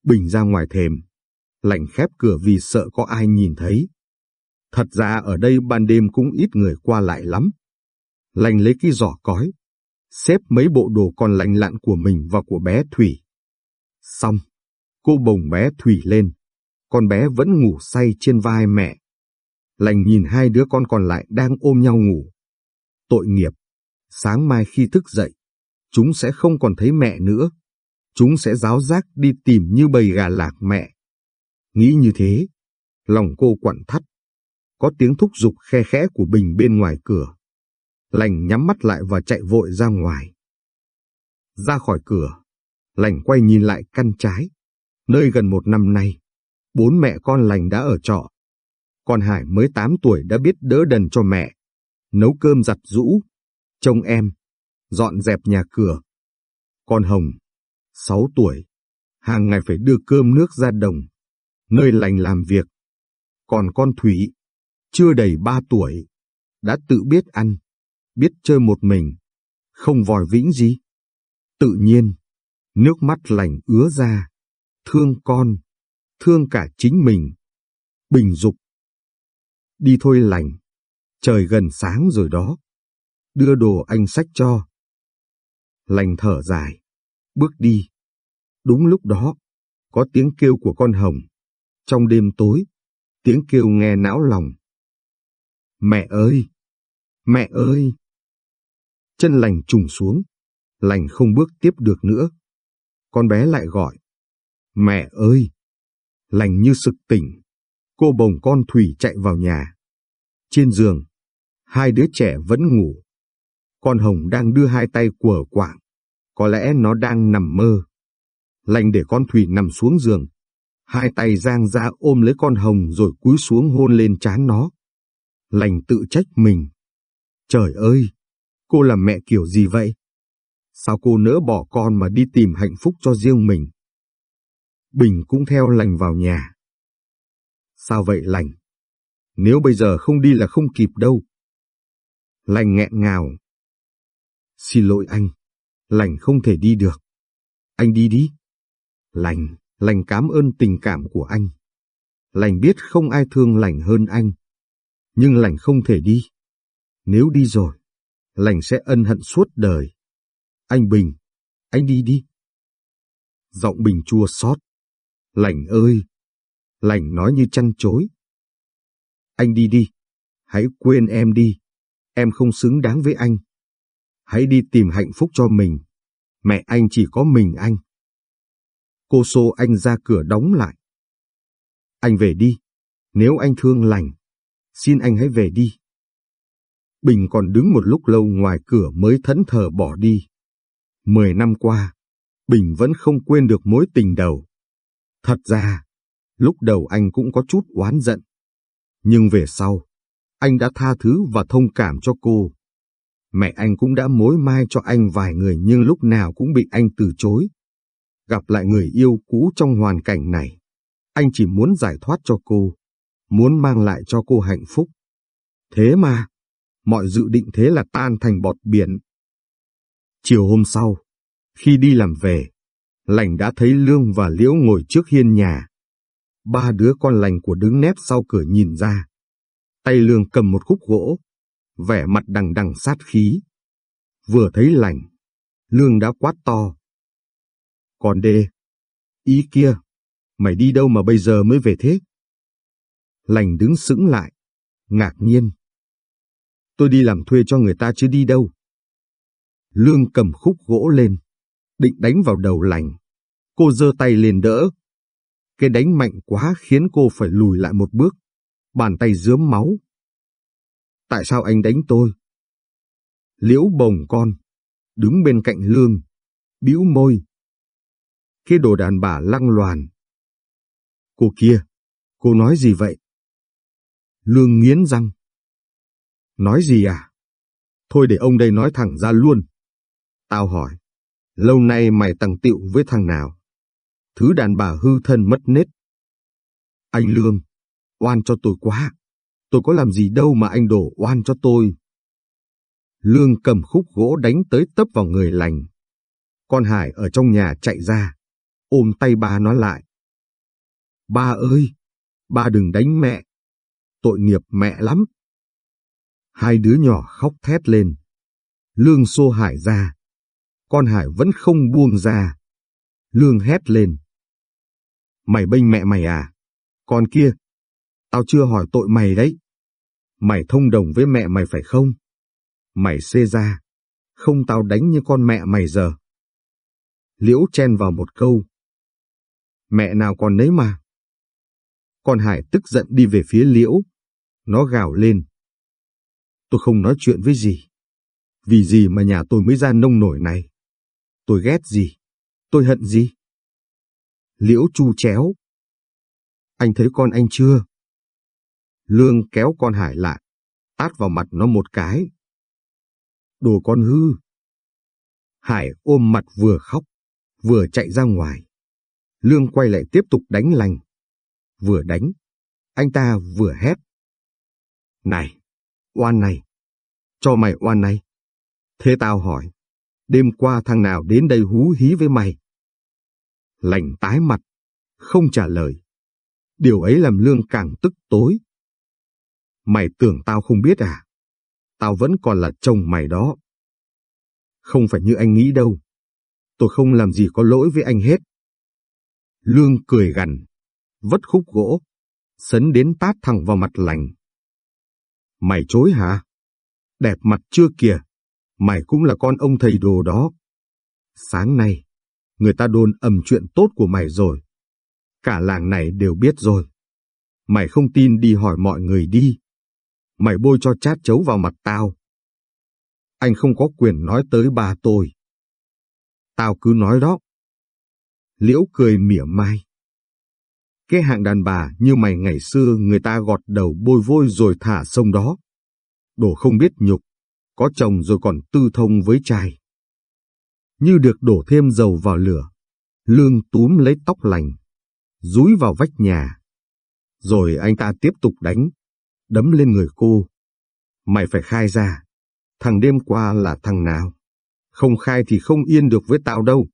Bình ra ngoài thềm, lành khép cửa vì sợ có ai nhìn thấy. Thật ra ở đây ban đêm cũng ít người qua lại lắm. Lành lấy cái giỏ cói, xếp mấy bộ đồ còn lạnh lặn của mình và của bé Thủy. Xong, cô bồng bé Thủy lên, con bé vẫn ngủ say trên vai mẹ. Lành nhìn hai đứa con còn lại đang ôm nhau ngủ. Tội nghiệp, sáng mai khi thức dậy, chúng sẽ không còn thấy mẹ nữa. Chúng sẽ giáo giác đi tìm như bầy gà lạc mẹ. Nghĩ như thế, lòng cô quặn thắt. Có tiếng thúc giục khe khẽ của Bình bên ngoài cửa. Lành nhắm mắt lại và chạy vội ra ngoài. Ra khỏi cửa, Lành quay nhìn lại căn trái, nơi gần một năm nay, bốn mẹ con Lành đã ở trọ. Con Hải mới 8 tuổi đã biết đỡ đần cho mẹ, nấu cơm giặt rũ, trông em, dọn dẹp nhà cửa. Con Hồng, 6 tuổi, hàng ngày phải đưa cơm nước ra đồng, nơi Lành làm việc. Còn con Thủy, chưa đầy 3 tuổi, đã tự biết ăn, biết chơi một mình, không vòi vĩnh gì. Tự nhiên, nước mắt lành ứa ra, thương con, thương cả chính mình. Bình dục. Đi thôi lành, trời gần sáng rồi đó. Đưa đồ anh sách cho. Lành thở dài, bước đi. Đúng lúc đó, có tiếng kêu của con hồng. Trong đêm tối, tiếng kêu nghe não lòng. Mẹ ơi! Mẹ ơi! Chân lành trùng xuống, lành không bước tiếp được nữa. Con bé lại gọi. Mẹ ơi! Lành như sực tỉnh. Cô bồng con Thủy chạy vào nhà. Trên giường, hai đứa trẻ vẫn ngủ. Con Hồng đang đưa hai tay quở quạng. Có lẽ nó đang nằm mơ. Lành để con Thủy nằm xuống giường. Hai tay giang ra ôm lấy con Hồng rồi cúi xuống hôn lên trán nó. Lành tự trách mình. Trời ơi! Cô là mẹ kiểu gì vậy? Sao cô nỡ bỏ con mà đi tìm hạnh phúc cho riêng mình? Bình cũng theo lành vào nhà. Sao vậy lành? Nếu bây giờ không đi là không kịp đâu. Lành nghẹn ngào. Xin lỗi anh, lành không thể đi được. Anh đi đi. Lành, lành cảm ơn tình cảm của anh. Lành biết không ai thương lành hơn anh. Nhưng lành không thể đi. Nếu đi rồi, lành sẽ ân hận suốt đời. Anh Bình, anh đi đi. Giọng Bình chua xót. Lành ơi! Lành nói như chăn chối. Anh đi đi. Hãy quên em đi. Em không xứng đáng với anh. Hãy đi tìm hạnh phúc cho mình. Mẹ anh chỉ có mình anh. Cô xô anh ra cửa đóng lại. Anh về đi. Nếu anh thương lành, xin anh hãy về đi. Bình còn đứng một lúc lâu ngoài cửa mới thẫn thờ bỏ đi. Mười năm qua, Bình vẫn không quên được mối tình đầu. Thật ra, lúc đầu anh cũng có chút oán giận. Nhưng về sau, anh đã tha thứ và thông cảm cho cô. Mẹ anh cũng đã mối mai cho anh vài người nhưng lúc nào cũng bị anh từ chối. Gặp lại người yêu cũ trong hoàn cảnh này, anh chỉ muốn giải thoát cho cô, muốn mang lại cho cô hạnh phúc. Thế mà, mọi dự định thế là tan thành bọt biển. Chiều hôm sau, khi đi làm về, lành đã thấy Lương và Liễu ngồi trước hiên nhà. Ba đứa con lành của đứng nép sau cửa nhìn ra. Tay Lương cầm một khúc gỗ, vẻ mặt đằng đằng sát khí. Vừa thấy lành, Lương đã quát to. Còn đê, ý kia, mày đi đâu mà bây giờ mới về thế? Lành đứng sững lại, ngạc nhiên. Tôi đi làm thuê cho người ta chứ đi đâu. Lương cầm khúc gỗ lên, định đánh vào đầu lành. Cô giơ tay lên đỡ. Cái đánh mạnh quá khiến cô phải lùi lại một bước. Bàn tay dướm máu. Tại sao anh đánh tôi? Liễu bồng con, đứng bên cạnh Lương, bĩu môi. Cái đồ đàn bà lăng loàn. Cô kia, cô nói gì vậy? Lương nghiến răng. Nói gì à? Thôi để ông đây nói thẳng ra luôn. Tao hỏi, lâu nay mày tằng tiệu với thằng nào? Thứ đàn bà hư thân mất nết. Anh Lương, oan cho tôi quá. Tôi có làm gì đâu mà anh đổ oan cho tôi. Lương cầm khúc gỗ đánh tới tấp vào người lành. Con Hải ở trong nhà chạy ra, ôm tay ba nó lại. Ba ơi, ba đừng đánh mẹ. Tội nghiệp mẹ lắm. Hai đứa nhỏ khóc thét lên. Lương xô Hải ra. Con Hải vẫn không buông ra. Lương hét lên. Mày bênh mẹ mày à? Con kia, tao chưa hỏi tội mày đấy. Mày thông đồng với mẹ mày phải không? Mày xê ra, không tao đánh như con mẹ mày giờ. Liễu chen vào một câu. Mẹ nào còn nấy mà. Con Hải tức giận đi về phía Liễu. Nó gào lên. Tôi không nói chuyện với gì. Vì gì mà nhà tôi mới ra nông nổi này? Tôi ghét gì? Tôi hận gì? Liễu chu chéo. Anh thấy con anh chưa? Lương kéo con Hải lại, tát vào mặt nó một cái. Đồ con hư. Hải ôm mặt vừa khóc, vừa chạy ra ngoài. Lương quay lại tiếp tục đánh lành. Vừa đánh, anh ta vừa hét. Này, oan này, cho mày oan này. Thế tao hỏi, đêm qua thằng nào đến đây hú hí với mày? Lành tái mặt, không trả lời. Điều ấy làm Lương càng tức tối. Mày tưởng tao không biết à? Tao vẫn còn là chồng mày đó. Không phải như anh nghĩ đâu. Tôi không làm gì có lỗi với anh hết. Lương cười gằn, vất khúc gỗ, sấn đến tát thẳng vào mặt lành. Mày chối hả? Đẹp mặt chưa kìa, mày cũng là con ông thầy đồ đó. Sáng nay, người ta đồn ầm chuyện tốt của mày rồi. Cả làng này đều biết rồi. Mày không tin đi hỏi mọi người đi. Mày bôi cho chát chấu vào mặt tao. Anh không có quyền nói tới bà tôi. Tao cứ nói đó. Liễu cười mỉa mai. Cái hạng đàn bà như mày ngày xưa người ta gọt đầu bôi vôi rồi thả sông đó. Đồ không biết nhục, có chồng rồi còn tư thông với trai. Như được đổ thêm dầu vào lửa, lương túm lấy tóc lành, dúi vào vách nhà. Rồi anh ta tiếp tục đánh, đấm lên người cô. Mày phải khai ra, thằng đêm qua là thằng nào? Không khai thì không yên được với tao đâu.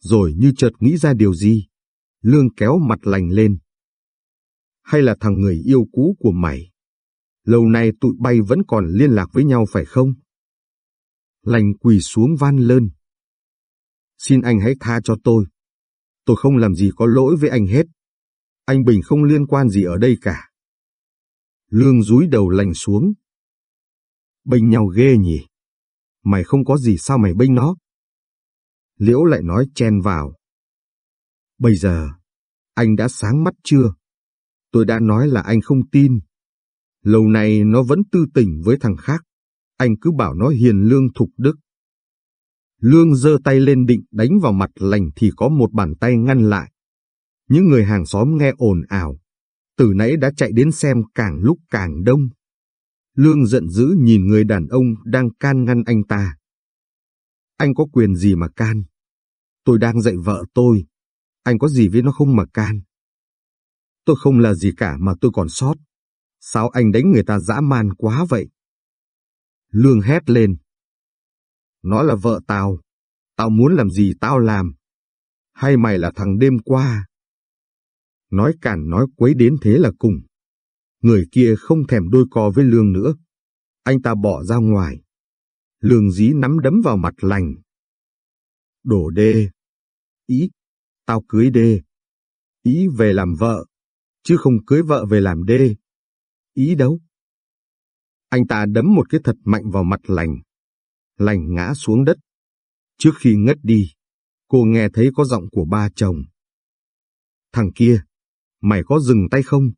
Rồi như chợt nghĩ ra điều gì, Lương kéo mặt lành lên. Hay là thằng người yêu cũ của mày? Lâu nay tụi bay vẫn còn liên lạc với nhau phải không? Lành quỳ xuống van lơn. Xin anh hãy tha cho tôi. Tôi không làm gì có lỗi với anh hết. Anh Bình không liên quan gì ở đây cả. Lương rúi đầu lành xuống. Bênh nhau ghê nhỉ? Mày không có gì sao mày bênh nó? Liễu lại nói chen vào. Bây giờ, anh đã sáng mắt chưa? Tôi đã nói là anh không tin. Lâu nay nó vẫn tư tình với thằng khác. Anh cứ bảo nó hiền lương thục đức. Lương giơ tay lên định đánh vào mặt lành thì có một bàn tay ngăn lại. Những người hàng xóm nghe ồn ào. Từ nãy đã chạy đến xem càng lúc càng đông. Lương giận dữ nhìn người đàn ông đang can ngăn anh ta. Anh có quyền gì mà can? Tôi đang dạy vợ tôi. Anh có gì với nó không mà can? Tôi không là gì cả mà tôi còn sót. Sao anh đánh người ta dã man quá vậy? Lương hét lên. Nó là vợ tao. Tao muốn làm gì tao làm. Hay mày là thằng đêm qua? Nói càn nói quấy đến thế là cùng. Người kia không thèm đôi co với Lương nữa. Anh ta bỏ ra ngoài. Lương dí nắm đấm vào mặt lành. Đổ đê. Ý, tao cưới đê. Ý về làm vợ, chứ không cưới vợ về làm đê. Ý đâu? Anh ta đấm một cái thật mạnh vào mặt lành. Lành ngã xuống đất. Trước khi ngất đi, cô nghe thấy có giọng của ba chồng. Thằng kia, mày có dừng tay không?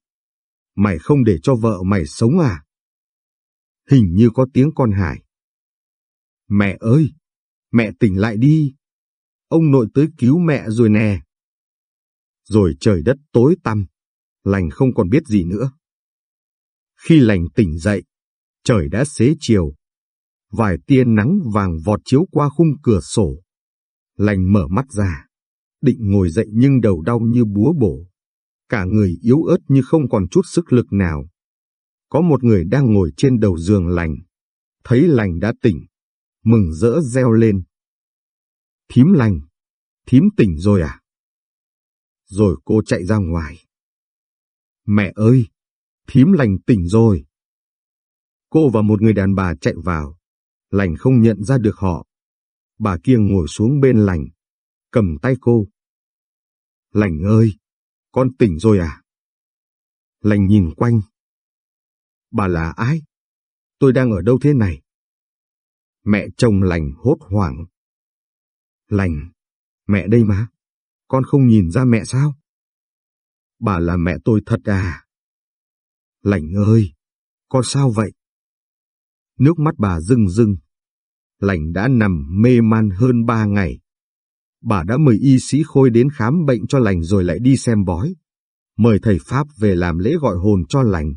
Mày không để cho vợ mày sống à? Hình như có tiếng con Hải. Mẹ ơi! Mẹ tỉnh lại đi! Ông nội tới cứu mẹ rồi nè! Rồi trời đất tối tăm, lành không còn biết gì nữa. Khi lành tỉnh dậy, trời đã xế chiều. Vài tia nắng vàng vọt chiếu qua khung cửa sổ. Lành mở mắt ra, định ngồi dậy nhưng đầu đau như búa bổ. Cả người yếu ớt như không còn chút sức lực nào. Có một người đang ngồi trên đầu giường lành. Thấy lành đã tỉnh, mừng rỡ reo lên. Thím lành, thím tỉnh rồi à? Rồi cô chạy ra ngoài. Mẹ ơi, thím lành tỉnh rồi. Cô và một người đàn bà chạy vào. Lành không nhận ra được họ. Bà kia ngồi xuống bên lành, cầm tay cô. Lành ơi, con tỉnh rồi à? Lành nhìn quanh. Bà là ai? Tôi đang ở đâu thế này? Mẹ chồng lành hốt hoảng. Lành, mẹ đây mà. Con không nhìn ra mẹ sao? Bà là mẹ tôi thật à? Lành ơi, con sao vậy? Nước mắt bà rưng rưng. Lành đã nằm mê man hơn ba ngày. Bà đã mời y sĩ khôi đến khám bệnh cho lành rồi lại đi xem bói. Mời thầy Pháp về làm lễ gọi hồn cho lành.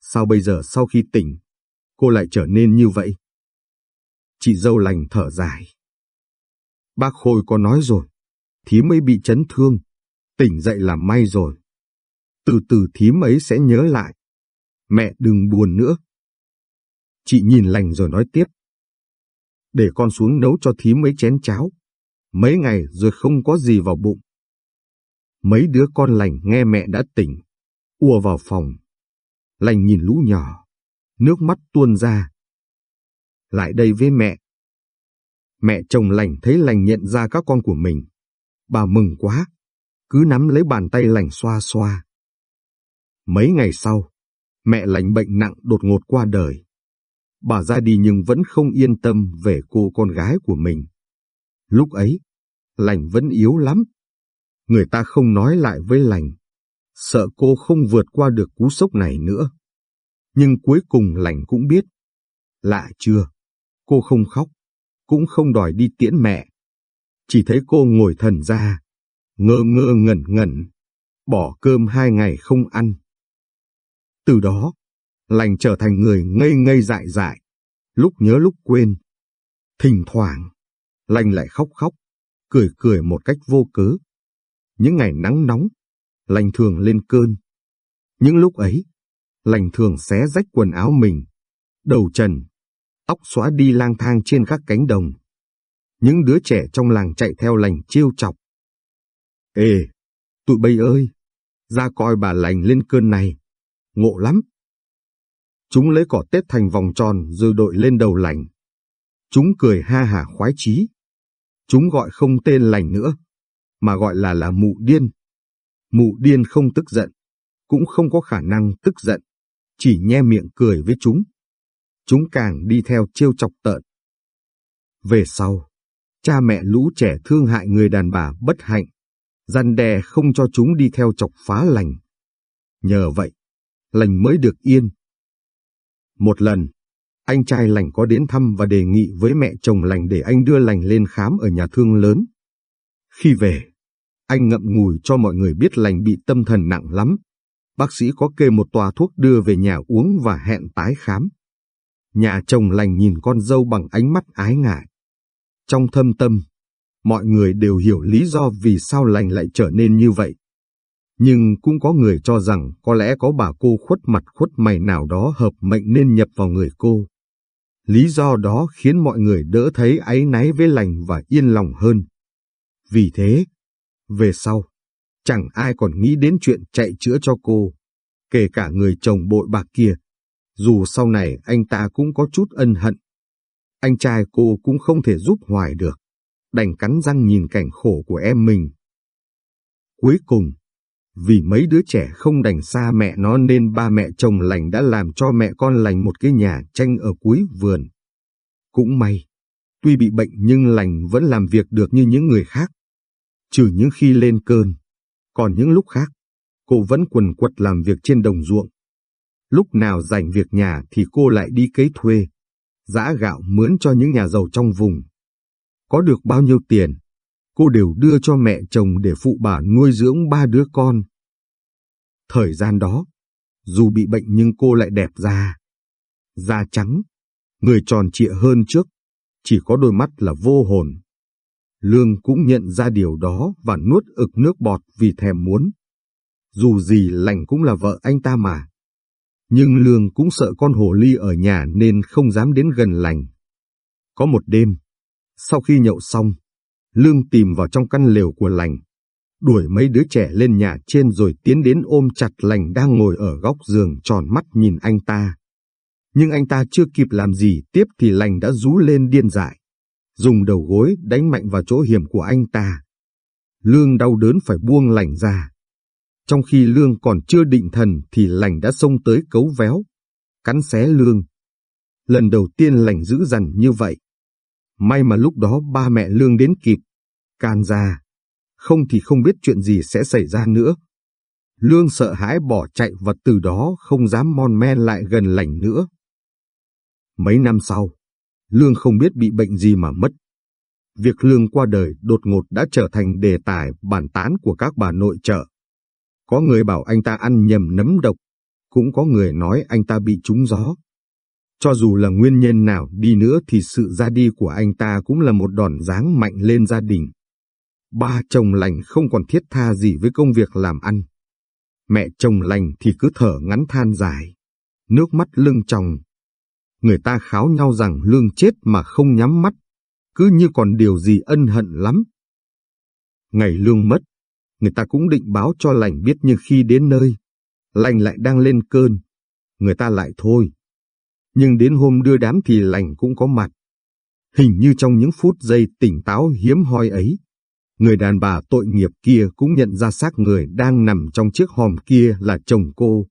Sao bây giờ sau khi tỉnh, cô lại trở nên như vậy? Chị dâu lành thở dài. Bác Khôi có nói rồi, thím ấy bị chấn thương, tỉnh dậy là may rồi. Từ từ thím ấy sẽ nhớ lại. Mẹ đừng buồn nữa. Chị nhìn lành rồi nói tiếp. Để con xuống nấu cho thím mấy chén cháo. Mấy ngày rồi không có gì vào bụng. Mấy đứa con lành nghe mẹ đã tỉnh, ùa vào phòng. Lành nhìn lũ nhỏ, nước mắt tuôn ra. Lại đây với mẹ. Mẹ chồng lành thấy lành nhận ra các con của mình. Bà mừng quá, cứ nắm lấy bàn tay lành xoa xoa. Mấy ngày sau, mẹ lành bệnh nặng đột ngột qua đời. Bà ra đi nhưng vẫn không yên tâm về cô con gái của mình. Lúc ấy, lành vẫn yếu lắm. Người ta không nói lại với lành, sợ cô không vượt qua được cú sốc này nữa. Nhưng cuối cùng lành cũng biết. Lạ chưa, cô không khóc, cũng không đòi đi tiễn mẹ. Chỉ thấy cô ngồi thần ra, ngơ ngơ ngẩn ngẩn, bỏ cơm hai ngày không ăn. Từ đó, lành trở thành người ngây ngây dại dại, lúc nhớ lúc quên. Thỉnh thoảng, lành lại khóc khóc, cười cười một cách vô cớ. Những ngày nắng nóng, lành thường lên cơn. Những lúc ấy, lành thường xé rách quần áo mình, đầu trần, tóc xóa đi lang thang trên các cánh đồng. Những đứa trẻ trong làng chạy theo lành chiêu chọc. Ê, tụi bây ơi, ra coi bà lành lên cơn này, ngộ lắm. Chúng lấy cỏ tết thành vòng tròn rồi đội lên đầu lành. Chúng cười ha hả khoái chí. Chúng gọi không tên lành nữa, mà gọi là là mụ điên. Mụ điên không tức giận, cũng không có khả năng tức giận, chỉ nhe miệng cười với chúng. Chúng càng đi theo chiêu chọc tợn. Về sau, cha mẹ lũ trẻ thương hại người đàn bà bất hạnh, răn đe không cho chúng đi theo chọc phá lành. Nhờ vậy, lành mới được yên. Một lần, anh trai lành có đến thăm và đề nghị với mẹ chồng lành để anh đưa lành lên khám ở nhà thương lớn. Khi về, anh ngậm ngùi cho mọi người biết lành bị tâm thần nặng lắm. Bác sĩ có kê một tòa thuốc đưa về nhà uống và hẹn tái khám. Nhà chồng lành nhìn con dâu bằng ánh mắt ái ngại. Trong thâm tâm, mọi người đều hiểu lý do vì sao lành lại trở nên như vậy. Nhưng cũng có người cho rằng có lẽ có bà cô khuất mặt khuất mày nào đó hợp mệnh nên nhập vào người cô. Lý do đó khiến mọi người đỡ thấy áy náy với lành và yên lòng hơn. Vì thế, về sau, chẳng ai còn nghĩ đến chuyện chạy chữa cho cô, kể cả người chồng bội bạc kia. Dù sau này anh ta cũng có chút ân hận. Anh trai cô cũng không thể giúp hoài được, đành cắn răng nhìn cảnh khổ của em mình. Cuối cùng, vì mấy đứa trẻ không đành xa mẹ nó nên ba mẹ chồng lành đã làm cho mẹ con lành một cái nhà tranh ở cuối vườn. Cũng may, tuy bị bệnh nhưng lành vẫn làm việc được như những người khác. Trừ những khi lên cơn, còn những lúc khác, cô vẫn quần quật làm việc trên đồng ruộng. Lúc nào rảnh việc nhà thì cô lại đi cấy thuê. giã gạo mướn cho những nhà giàu trong vùng. Có được bao nhiêu tiền, cô đều đưa cho mẹ chồng để phụ bà nuôi dưỡng ba đứa con. Thời gian đó, dù bị bệnh nhưng cô lại đẹp da. Da trắng, người tròn trịa hơn trước, chỉ có đôi mắt là vô hồn. Lương cũng nhận ra điều đó và nuốt ực nước bọt vì thèm muốn. Dù gì lành cũng là vợ anh ta mà. Nhưng Lương cũng sợ con hồ ly ở nhà nên không dám đến gần lành. Có một đêm, sau khi nhậu xong, Lương tìm vào trong căn lều của lành, đuổi mấy đứa trẻ lên nhà trên rồi tiến đến ôm chặt lành đang ngồi ở góc giường tròn mắt nhìn anh ta. Nhưng anh ta chưa kịp làm gì tiếp thì lành đã rú lên điên dại, dùng đầu gối đánh mạnh vào chỗ hiểm của anh ta. Lương đau đớn phải buông lành ra. Trong khi Lương còn chưa định thần thì lành đã xông tới cấu véo, cắn xé Lương. Lần đầu tiên lành dữ dằn như vậy. May mà lúc đó ba mẹ Lương đến kịp, can ra, không thì không biết chuyện gì sẽ xảy ra nữa. Lương sợ hãi bỏ chạy và từ đó không dám mon men lại gần lành nữa. Mấy năm sau, Lương không biết bị bệnh gì mà mất. Việc Lương qua đời đột ngột đã trở thành đề tài bàn tán của các bà nội trợ. Có người bảo anh ta ăn nhầm nấm độc, cũng có người nói anh ta bị trúng gió. Cho dù là nguyên nhân nào đi nữa thì sự ra đi của anh ta cũng là một đòn giáng mạnh lên gia đình. Ba chồng lành không còn thiết tha gì với công việc làm ăn. Mẹ chồng lành thì cứ thở ngắn than dài, nước mắt lưng tròng. Người ta kháo nhau rằng lương chết mà không nhắm mắt, cứ như còn điều gì ân hận lắm. Ngày lương mất, người ta cũng định báo cho lành biết nhưng khi đến nơi, lành lại đang lên cơn, người ta lại thôi. Nhưng đến hôm đưa đám thì lành cũng có mặt. Hình như trong những phút giây tỉnh táo hiếm hoi ấy, người đàn bà tội nghiệp kia cũng nhận ra xác người đang nằm trong chiếc hòm kia là chồng cô.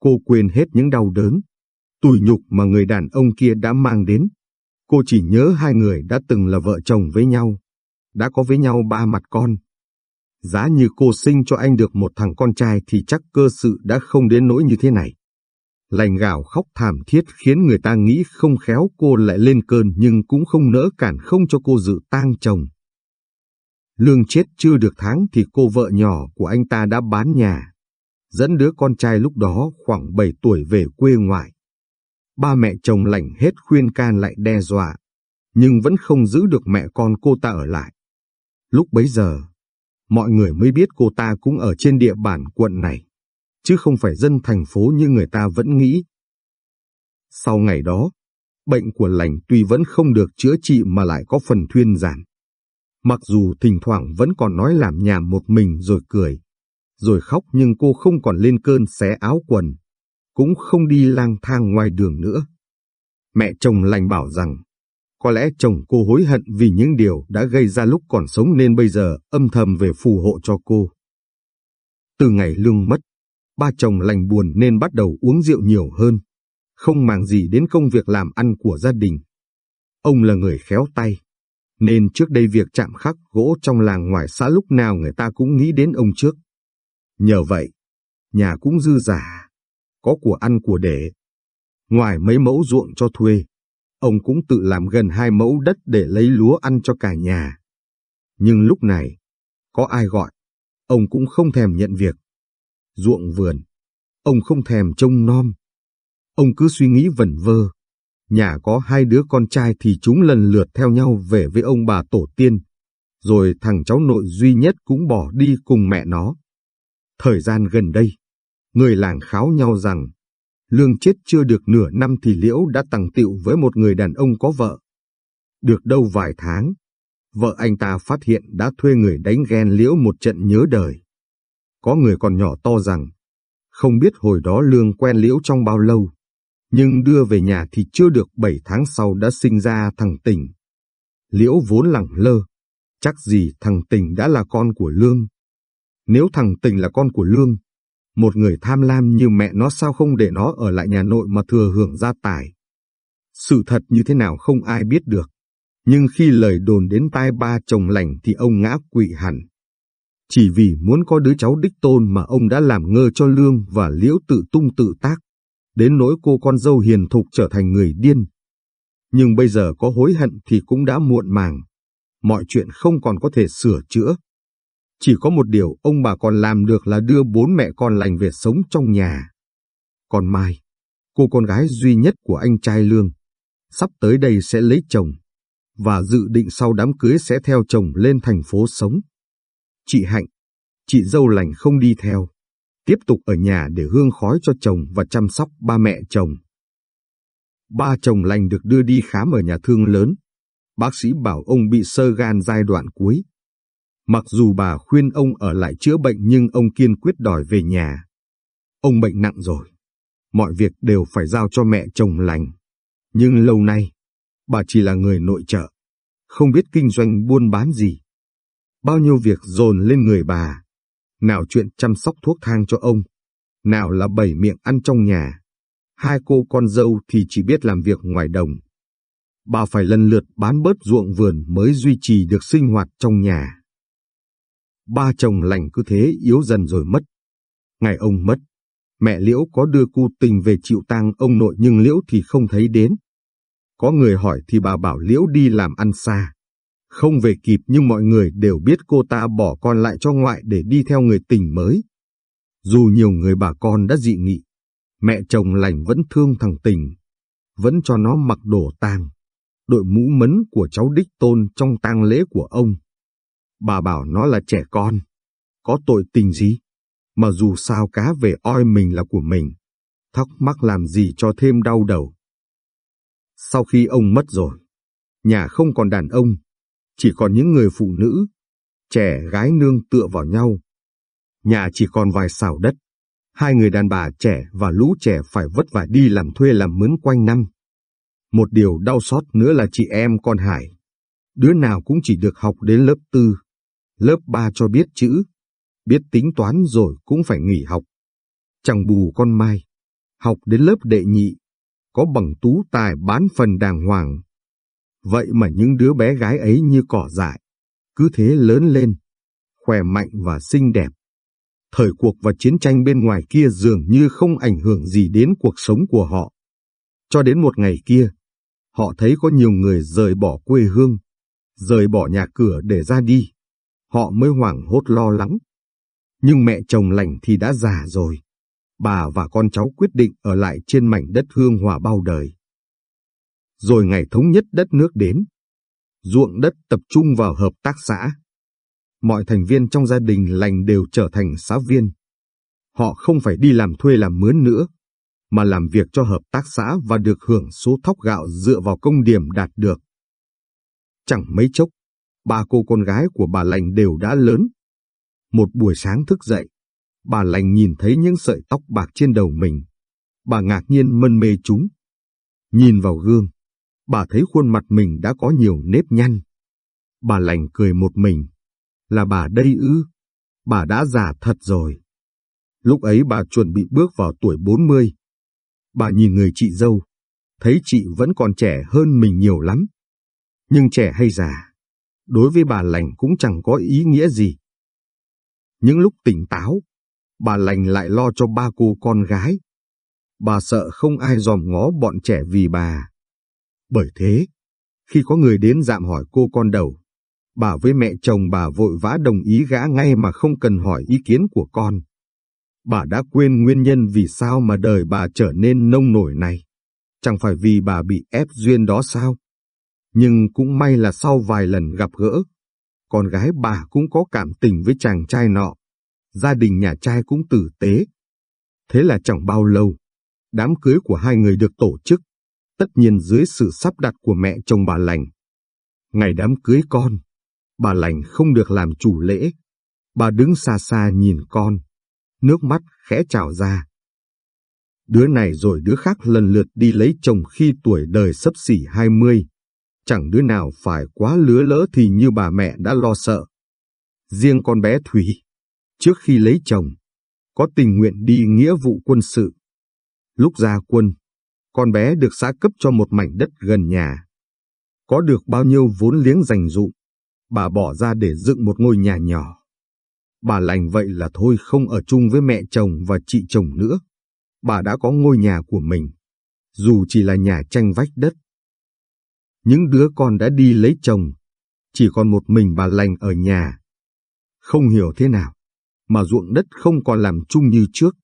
Cô quên hết những đau đớn, tủi nhục mà người đàn ông kia đã mang đến. Cô chỉ nhớ hai người đã từng là vợ chồng với nhau, đã có với nhau ba mặt con. Giá như cô sinh cho anh được một thằng con trai thì chắc cơ sự đã không đến nỗi như thế này. Lành gào khóc thảm thiết khiến người ta nghĩ không khéo cô lại lên cơn nhưng cũng không nỡ cản không cho cô dự tang chồng. Lương chết chưa được tháng thì cô vợ nhỏ của anh ta đã bán nhà, dẫn đứa con trai lúc đó khoảng 7 tuổi về quê ngoại. Ba mẹ chồng lành hết khuyên can lại đe dọa, nhưng vẫn không giữ được mẹ con cô ta ở lại. Lúc bấy giờ, mọi người mới biết cô ta cũng ở trên địa bàn quận này, chứ không phải dân thành phố như người ta vẫn nghĩ. Sau ngày đó, bệnh của lành tuy vẫn không được chữa trị mà lại có phần thuyên giảm. Mặc dù thỉnh thoảng vẫn còn nói làm nhà một mình rồi cười, rồi khóc nhưng cô không còn lên cơn xé áo quần, cũng không đi lang thang ngoài đường nữa. Mẹ chồng lành bảo rằng, có lẽ chồng cô hối hận vì những điều đã gây ra lúc còn sống nên bây giờ âm thầm về phù hộ cho cô. Từ ngày lương mất, ba chồng lành buồn nên bắt đầu uống rượu nhiều hơn, không màng gì đến công việc làm ăn của gia đình. Ông là người khéo tay, nên trước đây việc chạm khắc gỗ trong làng ngoài xã lúc nào người ta cũng nghĩ đến ông trước. Nhờ vậy, nhà cũng dư giả, có của ăn của để. Ngoài mấy mẫu ruộng cho thuê, ông cũng tự làm gần hai mẫu đất để lấy lúa ăn cho cả nhà. Nhưng lúc này, có ai gọi, ông cũng không thèm nhận việc. Ruộng vườn, ông không thèm trông nom. Ông cứ suy nghĩ vẩn vơ, Nhà có hai đứa con trai thì chúng lần lượt theo nhau về với ông bà tổ tiên, rồi thằng cháu nội duy nhất cũng bỏ đi cùng mẹ nó. Thời gian gần đây, người làng kháo nhau rằng, lương chết chưa được nửa năm thì Liễu đã tằng tiệu với một người đàn ông có vợ. Được đâu vài tháng, vợ anh ta phát hiện đã thuê người đánh ghen Liễu một trận nhớ đời. Có người còn nhỏ to rằng, không biết hồi đó lương quen Liễu trong bao lâu nhưng đưa về nhà thì chưa được 7 tháng sau đã sinh ra thằng Tình. Liễu vốn lẳng lơ, chắc gì thằng Tình đã là con của Lương. Nếu thằng Tình là con của Lương, một người tham lam như mẹ nó sao không để nó ở lại nhà nội mà thừa hưởng gia tài. Sự thật như thế nào không ai biết được, nhưng khi lời đồn đến tai ba chồng lành thì ông ngã quỵ hẳn. Chỉ vì muốn có đứa cháu đích tôn mà ông đã làm ngơ cho Lương và Liễu tự tung tự tác đến nỗi cô con dâu hiền thục trở thành người điên. Nhưng bây giờ có hối hận thì cũng đã muộn màng. Mọi chuyện không còn có thể sửa chữa. Chỉ có một điều ông bà còn làm được là đưa bốn mẹ con lành về sống trong nhà. Còn Mai, cô con gái duy nhất của anh trai Lương, sắp tới đây sẽ lấy chồng, và dự định sau đám cưới sẽ theo chồng lên thành phố sống. Chị Hạnh, chị dâu lành không đi theo, tiếp tục ở nhà để hương khói cho chồng và chăm sóc ba mẹ chồng. Ba chồng lành được đưa đi khám ở nhà thương lớn. Bác sĩ bảo ông bị sơ gan giai đoạn cuối. Mặc dù bà khuyên ông ở lại chữa bệnh nhưng ông kiên quyết đòi về nhà. Ông bệnh nặng rồi. Mọi việc đều phải giao cho mẹ chồng lành. Nhưng lâu nay, bà chỉ là người nội trợ, không biết kinh doanh buôn bán gì. Bao nhiêu việc dồn lên người bà. Nào chuyện chăm sóc thuốc thang cho ông, nào là bảy miệng ăn trong nhà. Hai cô con dâu thì chỉ biết làm việc ngoài đồng. Bà phải lần lượt bán bớt ruộng vườn mới duy trì được sinh hoạt trong nhà. Ba chồng lành cứ thế yếu dần rồi mất. Ngày ông mất, mẹ Liễu có đưa cu tình về chịu tang ông nội nhưng Liễu thì không thấy đến. Có người hỏi thì bà bảo Liễu đi làm ăn xa. Không về kịp nhưng mọi người đều biết cô ta bỏ con lại cho ngoại để đi theo người tình mới. Dù nhiều người bà con đã dị nghị, mẹ chồng lành vẫn thương thằng tình, vẫn cho nó mặc đồ tang, đội mũ mấn của cháu đích tôn trong tang lễ của ông. Bà bảo nó là trẻ con, có tội tình gì, mà dù sao cá về oi mình là của mình, thắc mắc làm gì cho thêm đau đầu. Sau khi ông mất rồi, nhà không còn đàn ông, chỉ còn những người phụ nữ, trẻ gái nương tựa vào nhau. Nhà chỉ còn vài xào đất, hai người đàn bà trẻ và lũ trẻ phải vất vả đi làm thuê làm mướn quanh năm. Một điều đau xót nữa là chị em con Hải. Đứa nào cũng chỉ được học đến lớp tư, lớp ba cho biết chữ, biết tính toán rồi cũng phải nghỉ học. Chẳng bù con Mai, học đến lớp đệ nhị, có bằng tú tài bán phần đàng hoàng. Vậy mà những đứa bé gái ấy như cỏ dại, cứ thế lớn lên, khỏe mạnh và xinh đẹp. Thời cuộc và chiến tranh bên ngoài kia dường như không ảnh hưởng gì đến cuộc sống của họ. Cho đến một ngày kia, họ thấy có nhiều người rời bỏ quê hương, rời bỏ nhà cửa để ra đi. Họ mới hoảng hốt lo lắng. Nhưng mẹ chồng lành thì đã già rồi bà và con cháu quyết định ở lại trên mảnh đất hương hòa bao đời. Rồi ngày thống nhất đất nước đến, ruộng đất tập trung vào hợp tác xã. Mọi thành viên trong gia đình lành đều trở thành xã viên. Họ không phải đi làm thuê làm mướn nữa, mà làm việc cho hợp tác xã và được hưởng số thóc gạo dựa vào công điểm đạt được. Chẳng mấy chốc, ba cô con gái của bà lành đều đã lớn. Một buổi sáng thức dậy, Bà lành nhìn thấy những sợi tóc bạc trên đầu mình. Bà ngạc nhiên mân mê chúng. Nhìn vào gương, bà thấy khuôn mặt mình đã có nhiều nếp nhăn. Bà lành cười một mình. Là bà đây ư? Bà đã già thật rồi. Lúc ấy bà chuẩn bị bước vào tuổi 40. Bà nhìn người chị dâu, thấy chị vẫn còn trẻ hơn mình nhiều lắm. Nhưng trẻ hay già, đối với bà lành cũng chẳng có ý nghĩa gì. Những lúc tỉnh táo, bà lành lại lo cho ba cô con gái. Bà sợ không ai dòm ngó bọn trẻ vì bà. Bởi thế, khi có người đến dạm hỏi cô con đầu, bà với mẹ chồng bà vội vã đồng ý gã ngay mà không cần hỏi ý kiến của con. Bà đã quên nguyên nhân vì sao mà đời bà trở nên nông nổi này. Chẳng phải vì bà bị ép duyên đó sao? Nhưng cũng may là sau vài lần gặp gỡ, con gái bà cũng có cảm tình với chàng trai nọ gia đình nhà trai cũng tử tế. Thế là chẳng bao lâu, đám cưới của hai người được tổ chức, tất nhiên dưới sự sắp đặt của mẹ chồng bà lành. Ngày đám cưới con, bà lành không được làm chủ lễ. Bà đứng xa xa nhìn con, nước mắt khẽ trào ra. Đứa này rồi đứa khác lần lượt đi lấy chồng khi tuổi đời sấp xỉ hai mươi. Chẳng đứa nào phải quá lứa lỡ thì như bà mẹ đã lo sợ. Riêng con bé Thủy, Trước khi lấy chồng, có tình nguyện đi nghĩa vụ quân sự. Lúc ra quân, con bé được xã cấp cho một mảnh đất gần nhà. Có được bao nhiêu vốn liếng dành dụ, bà bỏ ra để dựng một ngôi nhà nhỏ. Bà lành vậy là thôi không ở chung với mẹ chồng và chị chồng nữa. Bà đã có ngôi nhà của mình, dù chỉ là nhà tranh vách đất. Những đứa con đã đi lấy chồng, chỉ còn một mình bà lành ở nhà. Không hiểu thế nào, mà ruộng đất không còn làm chung như trước.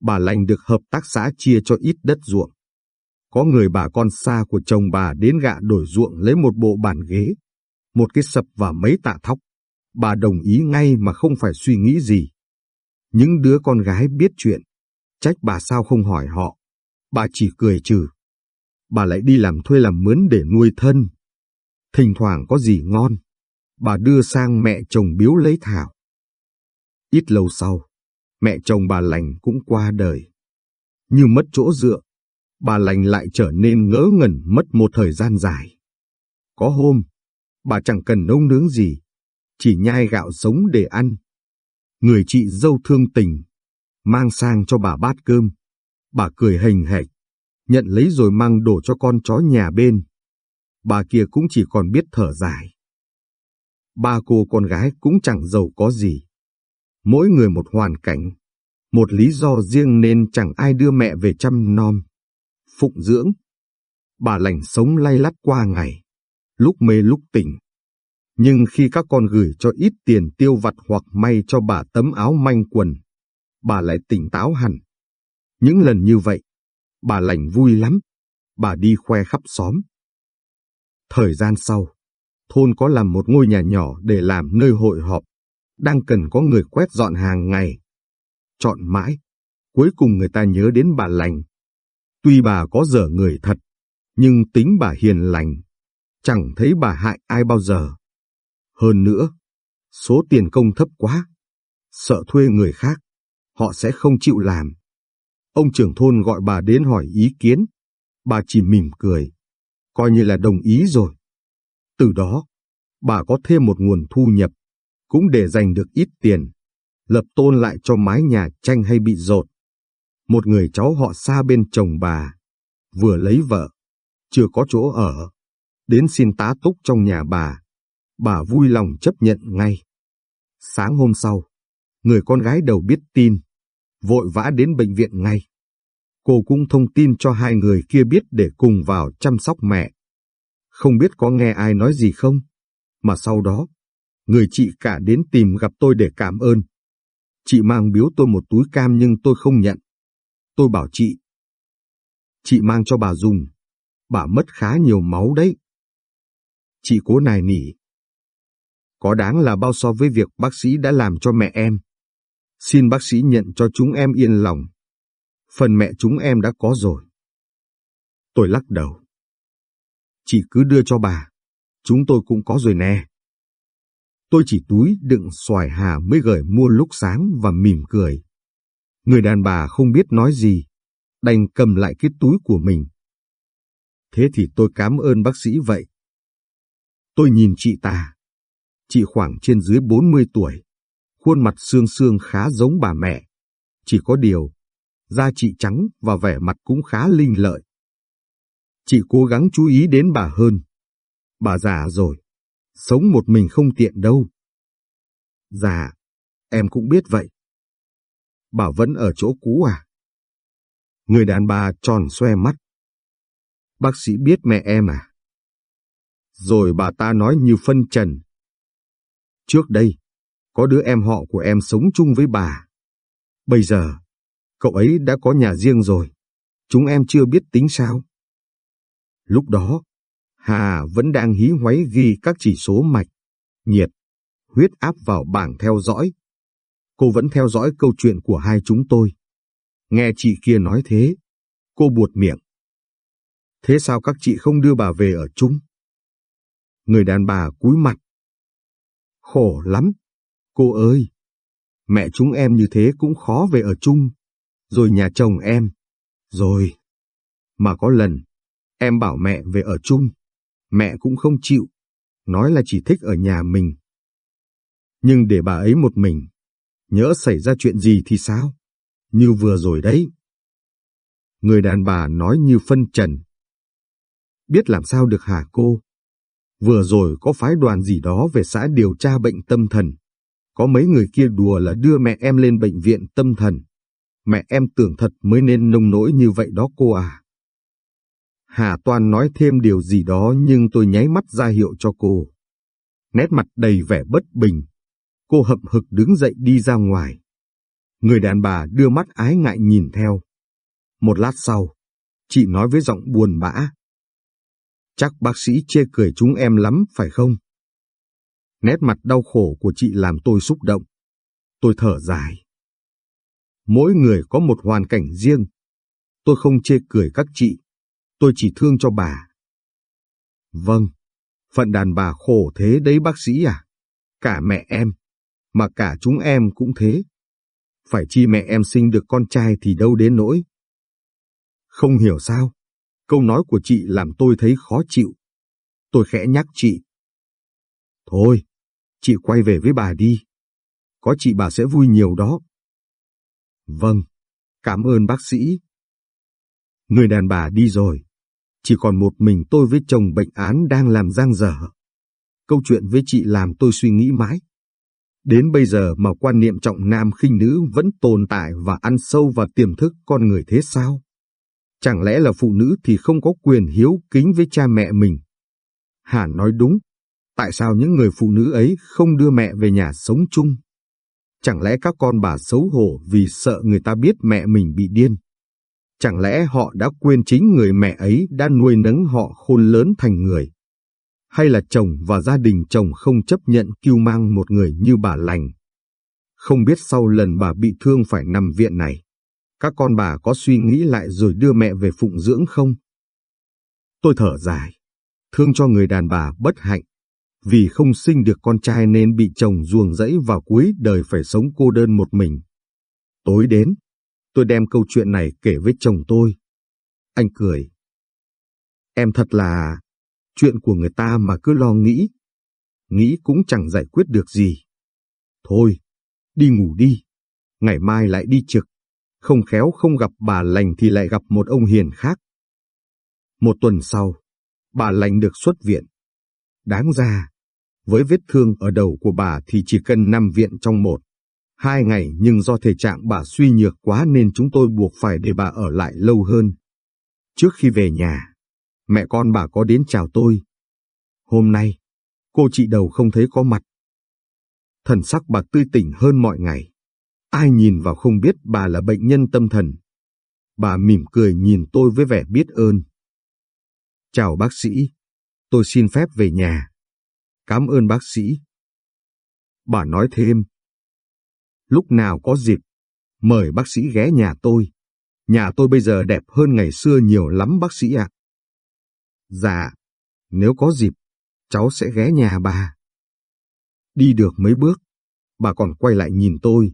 Bà lành được hợp tác xã chia cho ít đất ruộng. Có người bà con xa của chồng bà đến gạ đổi ruộng lấy một bộ bàn ghế, một cái sập và mấy tạ thóc. Bà đồng ý ngay mà không phải suy nghĩ gì. Những đứa con gái biết chuyện, trách bà sao không hỏi họ. Bà chỉ cười trừ. Bà lại đi làm thuê làm mướn để nuôi thân. Thỉnh thoảng có gì ngon, bà đưa sang mẹ chồng biếu lấy thảo. Ít lâu sau, mẹ chồng bà lành cũng qua đời. Như mất chỗ dựa, bà lành lại trở nên ngỡ ngẩn mất một thời gian dài. Có hôm, bà chẳng cần nấu nướng gì, chỉ nhai gạo sống để ăn. Người chị dâu thương tình, mang sang cho bà bát cơm. Bà cười hình hạch, nhận lấy rồi mang đổ cho con chó nhà bên. Bà kia cũng chỉ còn biết thở dài. Ba cô con gái cũng chẳng giàu có gì. Mỗi người một hoàn cảnh, một lý do riêng nên chẳng ai đưa mẹ về chăm nom, phụng dưỡng. Bà lành sống lay lắt qua ngày, lúc mê lúc tỉnh. Nhưng khi các con gửi cho ít tiền tiêu vặt hoặc may cho bà tấm áo manh quần, bà lại tỉnh táo hẳn. Những lần như vậy, bà lành vui lắm, bà đi khoe khắp xóm. Thời gian sau, thôn có làm một ngôi nhà nhỏ để làm nơi hội họp, đang cần có người quét dọn hàng ngày. Chọn mãi, cuối cùng người ta nhớ đến bà lành. Tuy bà có dở người thật, nhưng tính bà hiền lành, chẳng thấy bà hại ai bao giờ. Hơn nữa, số tiền công thấp quá, sợ thuê người khác, họ sẽ không chịu làm. Ông trưởng thôn gọi bà đến hỏi ý kiến, bà chỉ mỉm cười, coi như là đồng ý rồi. Từ đó, bà có thêm một nguồn thu nhập, cũng để dành được ít tiền, lập tôn lại cho mái nhà tranh hay bị rột. Một người cháu họ xa bên chồng bà, vừa lấy vợ, chưa có chỗ ở, đến xin tá túc trong nhà bà. Bà vui lòng chấp nhận ngay. Sáng hôm sau, người con gái đầu biết tin, vội vã đến bệnh viện ngay. Cô cũng thông tin cho hai người kia biết để cùng vào chăm sóc mẹ. Không biết có nghe ai nói gì không? Mà sau đó, người chị cả đến tìm gặp tôi để cảm ơn. Chị mang biếu tôi một túi cam nhưng tôi không nhận. Tôi bảo chị. Chị mang cho bà dùng. Bà mất khá nhiều máu đấy. Chị cố nài nỉ. Có đáng là bao so với việc bác sĩ đã làm cho mẹ em. Xin bác sĩ nhận cho chúng em yên lòng. Phần mẹ chúng em đã có rồi. Tôi lắc đầu. Chị cứ đưa cho bà. Chúng tôi cũng có rồi nè. Tôi chỉ túi đựng xoài hà mới gửi mua lúc sáng và mỉm cười. Người đàn bà không biết nói gì, đành cầm lại cái túi của mình. Thế thì tôi cảm ơn bác sĩ vậy. Tôi nhìn chị ta. Chị khoảng trên dưới 40 tuổi, khuôn mặt xương xương khá giống bà mẹ. Chỉ có điều, da chị trắng và vẻ mặt cũng khá linh lợi. Chị cố gắng chú ý đến bà hơn. Bà già rồi, sống một mình không tiện đâu. Dạ, em cũng biết vậy. Bà vẫn ở chỗ cũ à? Người đàn bà tròn xoe mắt. Bác sĩ biết mẹ em à? Rồi bà ta nói như phân trần. Trước đây, có đứa em họ của em sống chung với bà. Bây giờ, cậu ấy đã có nhà riêng rồi. Chúng em chưa biết tính sao. Lúc đó, Hà vẫn đang hí hoáy ghi các chỉ số mạch, nhiệt, huyết áp vào bảng theo dõi. Cô vẫn theo dõi câu chuyện của hai chúng tôi. Nghe chị kia nói thế, cô buột miệng. Thế sao các chị không đưa bà về ở chung? Người đàn bà cúi mặt. Khổ lắm, cô ơi. Mẹ chúng em như thế cũng khó về ở chung. Rồi nhà chồng em. Rồi. Mà có lần, em bảo mẹ về ở chung. Mẹ cũng không chịu. Nói là chỉ thích ở nhà mình. Nhưng để bà ấy một mình, nhỡ xảy ra chuyện gì thì sao? Như vừa rồi đấy. Người đàn bà nói như phân trần. Biết làm sao được hả cô? Vừa rồi có phái đoàn gì đó về xã điều tra bệnh tâm thần. Có mấy người kia đùa là đưa mẹ em lên bệnh viện tâm thần. Mẹ em tưởng thật mới nên nông nỗi như vậy đó cô à. Hà Toàn nói thêm điều gì đó nhưng tôi nháy mắt ra hiệu cho cô. Nét mặt đầy vẻ bất bình. Cô hậm hực đứng dậy đi ra ngoài. Người đàn bà đưa mắt ái ngại nhìn theo. Một lát sau, chị nói với giọng buồn bã. Chắc bác sĩ chê cười chúng em lắm phải không? Nét mặt đau khổ của chị làm tôi xúc động. Tôi thở dài. Mỗi người có một hoàn cảnh riêng. Tôi không chê cười các chị. Tôi chỉ thương cho bà. Vâng, phận đàn bà khổ thế đấy bác sĩ à? Cả mẹ em, mà cả chúng em cũng thế. Phải chi mẹ em sinh được con trai thì đâu đến nỗi. Không hiểu sao, câu nói của chị làm tôi thấy khó chịu. Tôi khẽ nhắc chị. Thôi, chị quay về với bà đi. Có chị bà sẽ vui nhiều đó. Vâng, cảm ơn bác sĩ. Người đàn bà đi rồi. Chỉ còn một mình tôi với chồng bệnh án đang làm giang dở. Câu chuyện với chị làm tôi suy nghĩ mãi. Đến bây giờ mà quan niệm trọng nam khinh nữ vẫn tồn tại và ăn sâu vào tiềm thức con người thế sao? Chẳng lẽ là phụ nữ thì không có quyền hiếu kính với cha mẹ mình? Hà nói đúng, tại sao những người phụ nữ ấy không đưa mẹ về nhà sống chung? Chẳng lẽ các con bà xấu hổ vì sợ người ta biết mẹ mình bị điên? Chẳng lẽ họ đã quên chính người mẹ ấy đã nuôi nấng họ khôn lớn thành người? Hay là chồng và gia đình chồng không chấp nhận kêu mang một người như bà lành? Không biết sau lần bà bị thương phải nằm viện này, các con bà có suy nghĩ lại rồi đưa mẹ về phụng dưỡng không? Tôi thở dài, thương cho người đàn bà bất hạnh, vì không sinh được con trai nên bị chồng ruồng rẫy và cuối đời phải sống cô đơn một mình. Tối đến, tôi đem câu chuyện này kể với chồng tôi. Anh cười. Em thật là chuyện của người ta mà cứ lo nghĩ. Nghĩ cũng chẳng giải quyết được gì. Thôi, đi ngủ đi. Ngày mai lại đi trực. Không khéo không gặp bà lành thì lại gặp một ông hiền khác. Một tuần sau, bà lành được xuất viện. Đáng ra, với vết thương ở đầu của bà thì chỉ cần nằm viện trong một, hai ngày nhưng do thể trạng bà suy nhược quá nên chúng tôi buộc phải để bà ở lại lâu hơn. Trước khi về nhà, mẹ con bà có đến chào tôi. Hôm nay, cô chị đầu không thấy có mặt. Thần sắc bà tươi tỉnh hơn mọi ngày. Ai nhìn vào không biết bà là bệnh nhân tâm thần. Bà mỉm cười nhìn tôi với vẻ biết ơn. Chào bác sĩ, tôi xin phép về nhà. Cảm ơn bác sĩ. Bà nói thêm. Lúc nào có dịp, mời bác sĩ ghé nhà tôi. Nhà tôi bây giờ đẹp hơn ngày xưa nhiều lắm bác sĩ ạ. Dạ, nếu có dịp, cháu sẽ ghé nhà bà. Đi được mấy bước, bà còn quay lại nhìn tôi.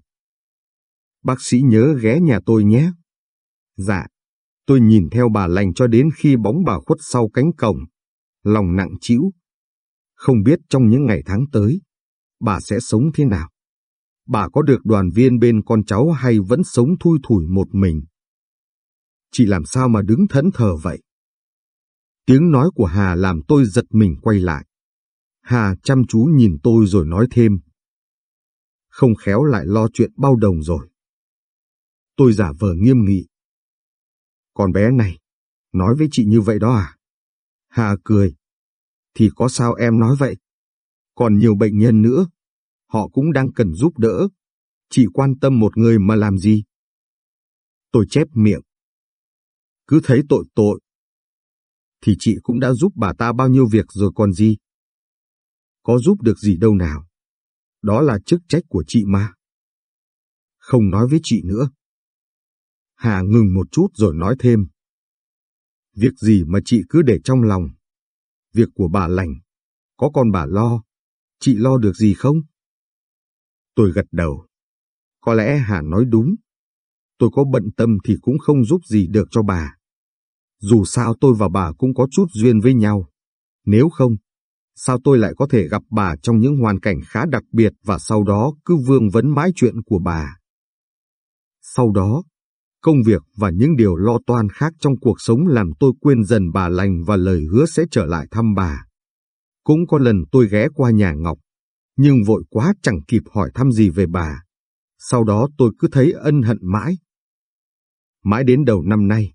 Bác sĩ nhớ ghé nhà tôi nhé. Dạ, tôi nhìn theo bà lành cho đến khi bóng bà khuất sau cánh cổng. Lòng nặng trĩu. không biết trong những ngày tháng tới, bà sẽ sống thế nào? Bà có được đoàn viên bên con cháu hay vẫn sống thui thủi một mình? chỉ làm sao mà đứng thẫn thờ vậy? Tiếng nói của Hà làm tôi giật mình quay lại. Hà chăm chú nhìn tôi rồi nói thêm. Không khéo lại lo chuyện bao đồng rồi. Tôi giả vờ nghiêm nghị. Con bé này, nói với chị như vậy đó à? Hà cười thì có sao em nói vậy? Còn nhiều bệnh nhân nữa, họ cũng đang cần giúp đỡ. chị quan tâm một người mà làm gì? Tôi chép miệng. Cứ thấy tội tội. Thì chị cũng đã giúp bà ta bao nhiêu việc rồi còn gì? Có giúp được gì đâu nào. Đó là chức trách của chị mà. Không nói với chị nữa. Hà ngừng một chút rồi nói thêm. Việc gì mà chị cứ để trong lòng việc của bà lành. Có con bà lo, chị lo được gì không? Tôi gật đầu. Có lẽ Hà nói đúng. Tôi có bận tâm thì cũng không giúp gì được cho bà. Dù sao tôi và bà cũng có chút duyên với nhau. Nếu không, sao tôi lại có thể gặp bà trong những hoàn cảnh khá đặc biệt và sau đó cứ vương vấn mãi chuyện của bà. Sau đó, Công việc và những điều lo toan khác trong cuộc sống làm tôi quên dần bà lành và lời hứa sẽ trở lại thăm bà. Cũng có lần tôi ghé qua nhà Ngọc, nhưng vội quá chẳng kịp hỏi thăm gì về bà. Sau đó tôi cứ thấy ân hận mãi. Mãi đến đầu năm nay,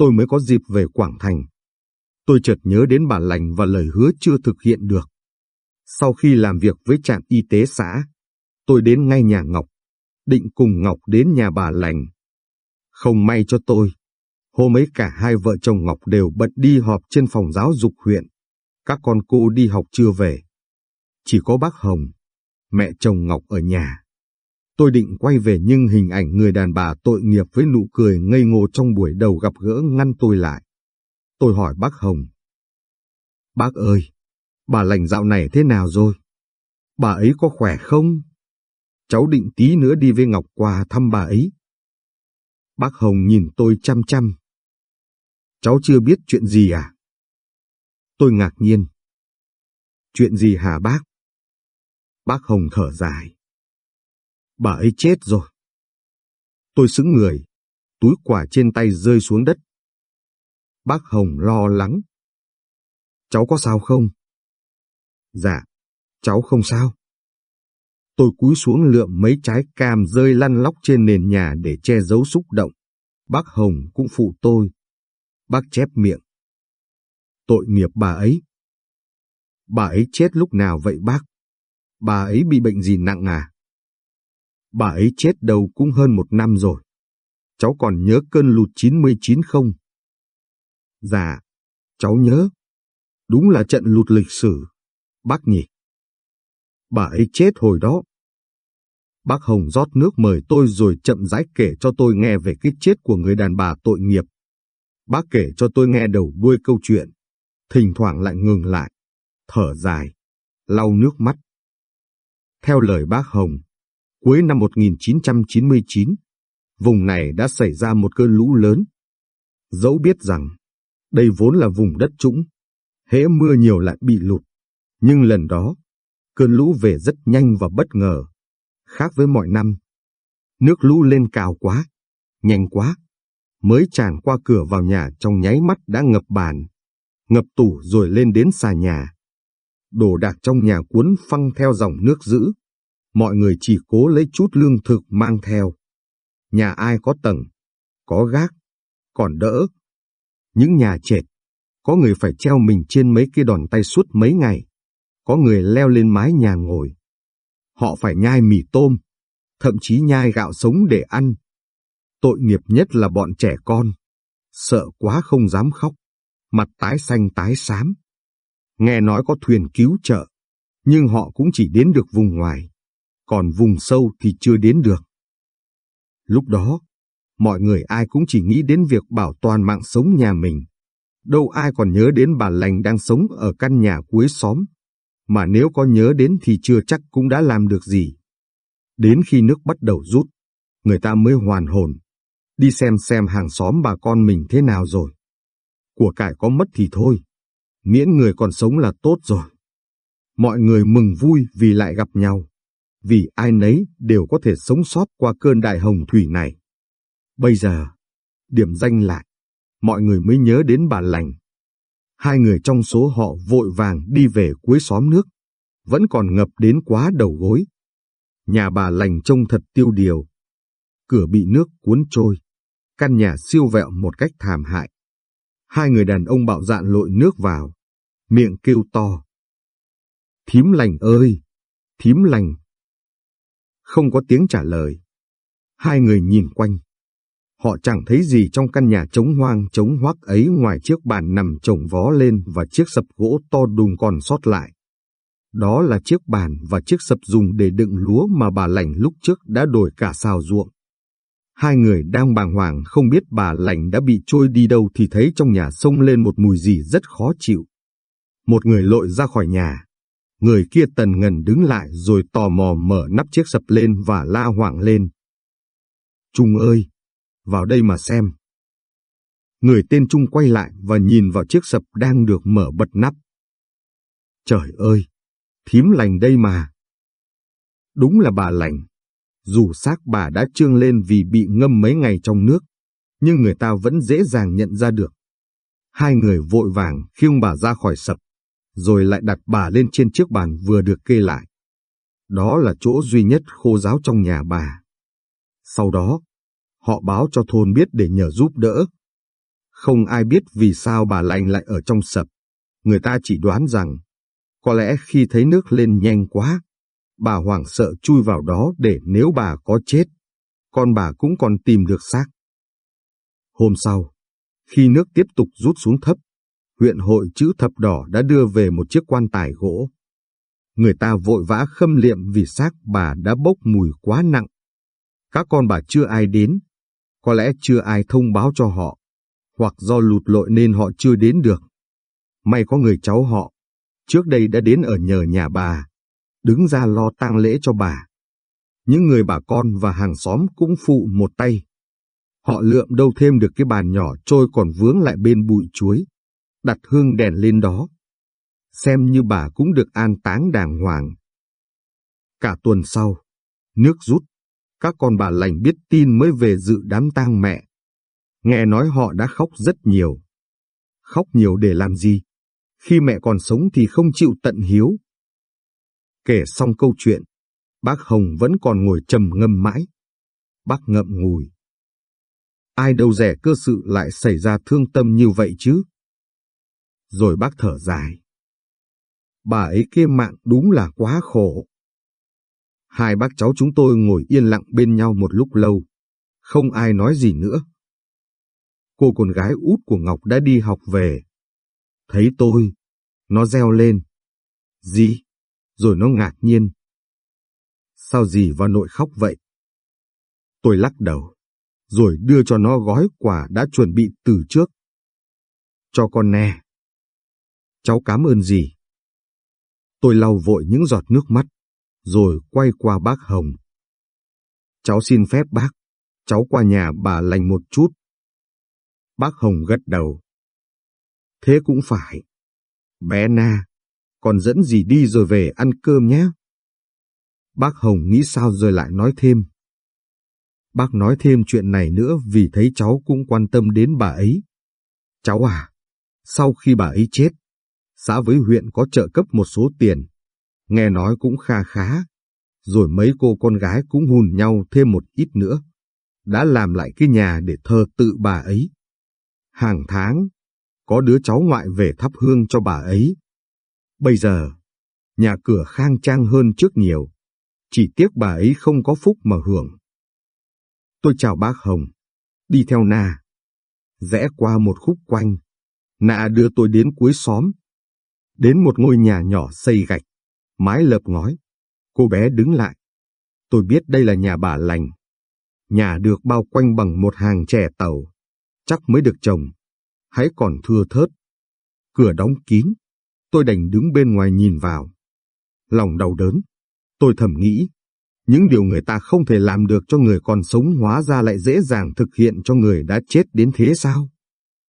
tôi mới có dịp về Quảng Thành. Tôi chợt nhớ đến bà lành và lời hứa chưa thực hiện được. Sau khi làm việc với trạm y tế xã, tôi đến ngay nhà Ngọc, định cùng Ngọc đến nhà bà lành. Không may cho tôi, hôm ấy cả hai vợ chồng Ngọc đều bận đi họp trên phòng giáo dục huyện. Các con cô đi học chưa về. Chỉ có bác Hồng, mẹ chồng Ngọc ở nhà. Tôi định quay về nhưng hình ảnh người đàn bà tội nghiệp với nụ cười ngây ngô trong buổi đầu gặp gỡ ngăn tôi lại. Tôi hỏi bác Hồng. Bác ơi, bà lành dạo này thế nào rồi? Bà ấy có khỏe không? Cháu định tí nữa đi với Ngọc qua thăm bà ấy. Bác Hồng nhìn tôi chăm chăm. Cháu chưa biết chuyện gì à? Tôi ngạc nhiên. Chuyện gì hả bác? Bác Hồng thở dài. Bà ấy chết rồi. Tôi sững người, túi quả trên tay rơi xuống đất. Bác Hồng lo lắng. Cháu có sao không? Dạ, cháu không sao. Tôi cúi xuống lượm mấy trái cam rơi lăn lóc trên nền nhà để che giấu xúc động. Bác Hồng cũng phụ tôi. Bác chép miệng. Tội nghiệp bà ấy. Bà ấy chết lúc nào vậy bác? Bà ấy bị bệnh gì nặng à? Bà ấy chết đầu cũng hơn một năm rồi. Cháu còn nhớ cơn lụt 99 không? Dạ, cháu nhớ. Đúng là trận lụt lịch sử. Bác nhỉ? Bà ấy chết hồi đó. Bác Hồng rót nước mời tôi rồi chậm rãi kể cho tôi nghe về cái chết của người đàn bà tội nghiệp. Bác kể cho tôi nghe đầu đuôi câu chuyện, thỉnh thoảng lại ngừng lại, thở dài, lau nước mắt. Theo lời bác Hồng, cuối năm 1999, vùng này đã xảy ra một cơn lũ lớn. Dẫu biết rằng, đây vốn là vùng đất trũng, hễ mưa nhiều lại bị lụt. Nhưng lần đó, cơn lũ về rất nhanh và bất ngờ, khác với mọi năm. Nước lũ lên cao quá, nhanh quá, mới tràn qua cửa vào nhà trong nháy mắt đã ngập bàn, ngập tủ rồi lên đến xà nhà. Đồ đạc trong nhà cuốn phăng theo dòng nước dữ, mọi người chỉ cố lấy chút lương thực mang theo. Nhà ai có tầng, có gác, còn đỡ. Những nhà trệt, có người phải treo mình trên mấy cái đòn tay suốt mấy ngày, có người leo lên mái nhà ngồi. Họ phải nhai mì tôm, thậm chí nhai gạo sống để ăn. Tội nghiệp nhất là bọn trẻ con, sợ quá không dám khóc, mặt tái xanh tái xám. Nghe nói có thuyền cứu trợ, nhưng họ cũng chỉ đến được vùng ngoài, còn vùng sâu thì chưa đến được. Lúc đó, mọi người ai cũng chỉ nghĩ đến việc bảo toàn mạng sống nhà mình. Đâu ai còn nhớ đến bà lành đang sống ở căn nhà cuối xóm, mà nếu có nhớ đến thì chưa chắc cũng đã làm được gì. Đến khi nước bắt đầu rút, người ta mới hoàn hồn, đi xem xem hàng xóm bà con mình thế nào rồi. Của cải có mất thì thôi, miễn người còn sống là tốt rồi. Mọi người mừng vui vì lại gặp nhau, vì ai nấy đều có thể sống sót qua cơn đại hồng thủy này. Bây giờ, điểm danh lại, mọi người mới nhớ đến bà lành. Hai người trong số họ vội vàng đi về cuối xóm nước, vẫn còn ngập đến quá đầu gối. Nhà bà lành trông thật tiêu điều. Cửa bị nước cuốn trôi, căn nhà siêu vẹo một cách thảm hại. Hai người đàn ông bạo dạn lội nước vào, miệng kêu to. Thím lành ơi! Thím lành! Không có tiếng trả lời. Hai người nhìn quanh. Họ chẳng thấy gì trong căn nhà trống hoang, trống hoác ấy ngoài chiếc bàn nằm chồng vó lên và chiếc sập gỗ to đùng còn sót lại. Đó là chiếc bàn và chiếc sập dùng để đựng lúa mà bà lành lúc trước đã đổi cả xào ruộng. Hai người đang bàng hoàng, không biết bà lành đã bị trôi đi đâu thì thấy trong nhà sông lên một mùi gì rất khó chịu. Một người lội ra khỏi nhà. Người kia tần ngần đứng lại rồi tò mò mở nắp chiếc sập lên và la hoảng lên. Trung ơi! Vào đây mà xem. Người tên Trung quay lại và nhìn vào chiếc sập đang được mở bật nắp. Trời ơi! Thím lành đây mà! Đúng là bà lành. Dù xác bà đã trương lên vì bị ngâm mấy ngày trong nước, nhưng người ta vẫn dễ dàng nhận ra được. Hai người vội vàng khiêng bà ra khỏi sập, rồi lại đặt bà lên trên chiếc bàn vừa được kê lại. Đó là chỗ duy nhất khô giáo trong nhà bà. Sau đó, họ báo cho thôn biết để nhờ giúp đỡ. Không ai biết vì sao bà lành lại ở trong sập. Người ta chỉ đoán rằng, có lẽ khi thấy nước lên nhanh quá, bà hoảng sợ chui vào đó để nếu bà có chết, con bà cũng còn tìm được xác. Hôm sau, khi nước tiếp tục rút xuống thấp, huyện hội chữ thập đỏ đã đưa về một chiếc quan tài gỗ. Người ta vội vã khâm liệm vì xác bà đã bốc mùi quá nặng. Các con bà chưa ai đến, có lẽ chưa ai thông báo cho họ, hoặc do lụt lội nên họ chưa đến được. May có người cháu họ, trước đây đã đến ở nhờ nhà bà, đứng ra lo tang lễ cho bà. Những người bà con và hàng xóm cũng phụ một tay. Họ lượm đâu thêm được cái bàn nhỏ trôi còn vướng lại bên bụi chuối, đặt hương đèn lên đó. Xem như bà cũng được an táng đàng hoàng. Cả tuần sau, nước rút, các con bà lành biết tin mới về dự đám tang mẹ. Nghe nói họ đã khóc rất nhiều. Khóc nhiều để làm gì? Khi mẹ còn sống thì không chịu tận hiếu. Kể xong câu chuyện, bác Hồng vẫn còn ngồi trầm ngâm mãi. Bác ngậm ngùi. Ai đâu rẻ cơ sự lại xảy ra thương tâm như vậy chứ? Rồi bác thở dài. Bà ấy kia mạng đúng là quá khổ. Hai bác cháu chúng tôi ngồi yên lặng bên nhau một lúc lâu, không ai nói gì nữa. Cô con gái út của Ngọc đã đi học về. Thấy tôi, nó reo lên. Gì? Rồi nó ngạc nhiên. Sao gì và nội khóc vậy? Tôi lắc đầu, rồi đưa cho nó gói quà đã chuẩn bị từ trước. Cho con nè. Cháu cảm ơn gì? Tôi lau vội những giọt nước mắt rồi quay qua bác Hồng. Cháu xin phép bác, cháu qua nhà bà lành một chút. Bác Hồng gật đầu. Thế cũng phải. Bé Na, còn dẫn gì đi rồi về ăn cơm nhé. Bác Hồng nghĩ sao rồi lại nói thêm. Bác nói thêm chuyện này nữa vì thấy cháu cũng quan tâm đến bà ấy. Cháu à, sau khi bà ấy chết, xã với huyện có trợ cấp một số tiền nghe nói cũng kha khá. Rồi mấy cô con gái cũng hùn nhau thêm một ít nữa. Đã làm lại cái nhà để thờ tự bà ấy. Hàng tháng, có đứa cháu ngoại về thắp hương cho bà ấy. Bây giờ, nhà cửa khang trang hơn trước nhiều. Chỉ tiếc bà ấy không có phúc mà hưởng. Tôi chào bác Hồng, đi theo Na. Rẽ qua một khúc quanh, Na đưa tôi đến cuối xóm. Đến một ngôi nhà nhỏ xây gạch mái lợp ngói. Cô bé đứng lại. Tôi biết đây là nhà bà lành. Nhà được bao quanh bằng một hàng trẻ tàu. Chắc mới được trồng. Hãy còn thưa thớt. Cửa đóng kín. Tôi đành đứng bên ngoài nhìn vào. Lòng đau đớn. Tôi thầm nghĩ. Những điều người ta không thể làm được cho người còn sống hóa ra lại dễ dàng thực hiện cho người đã chết đến thế sao?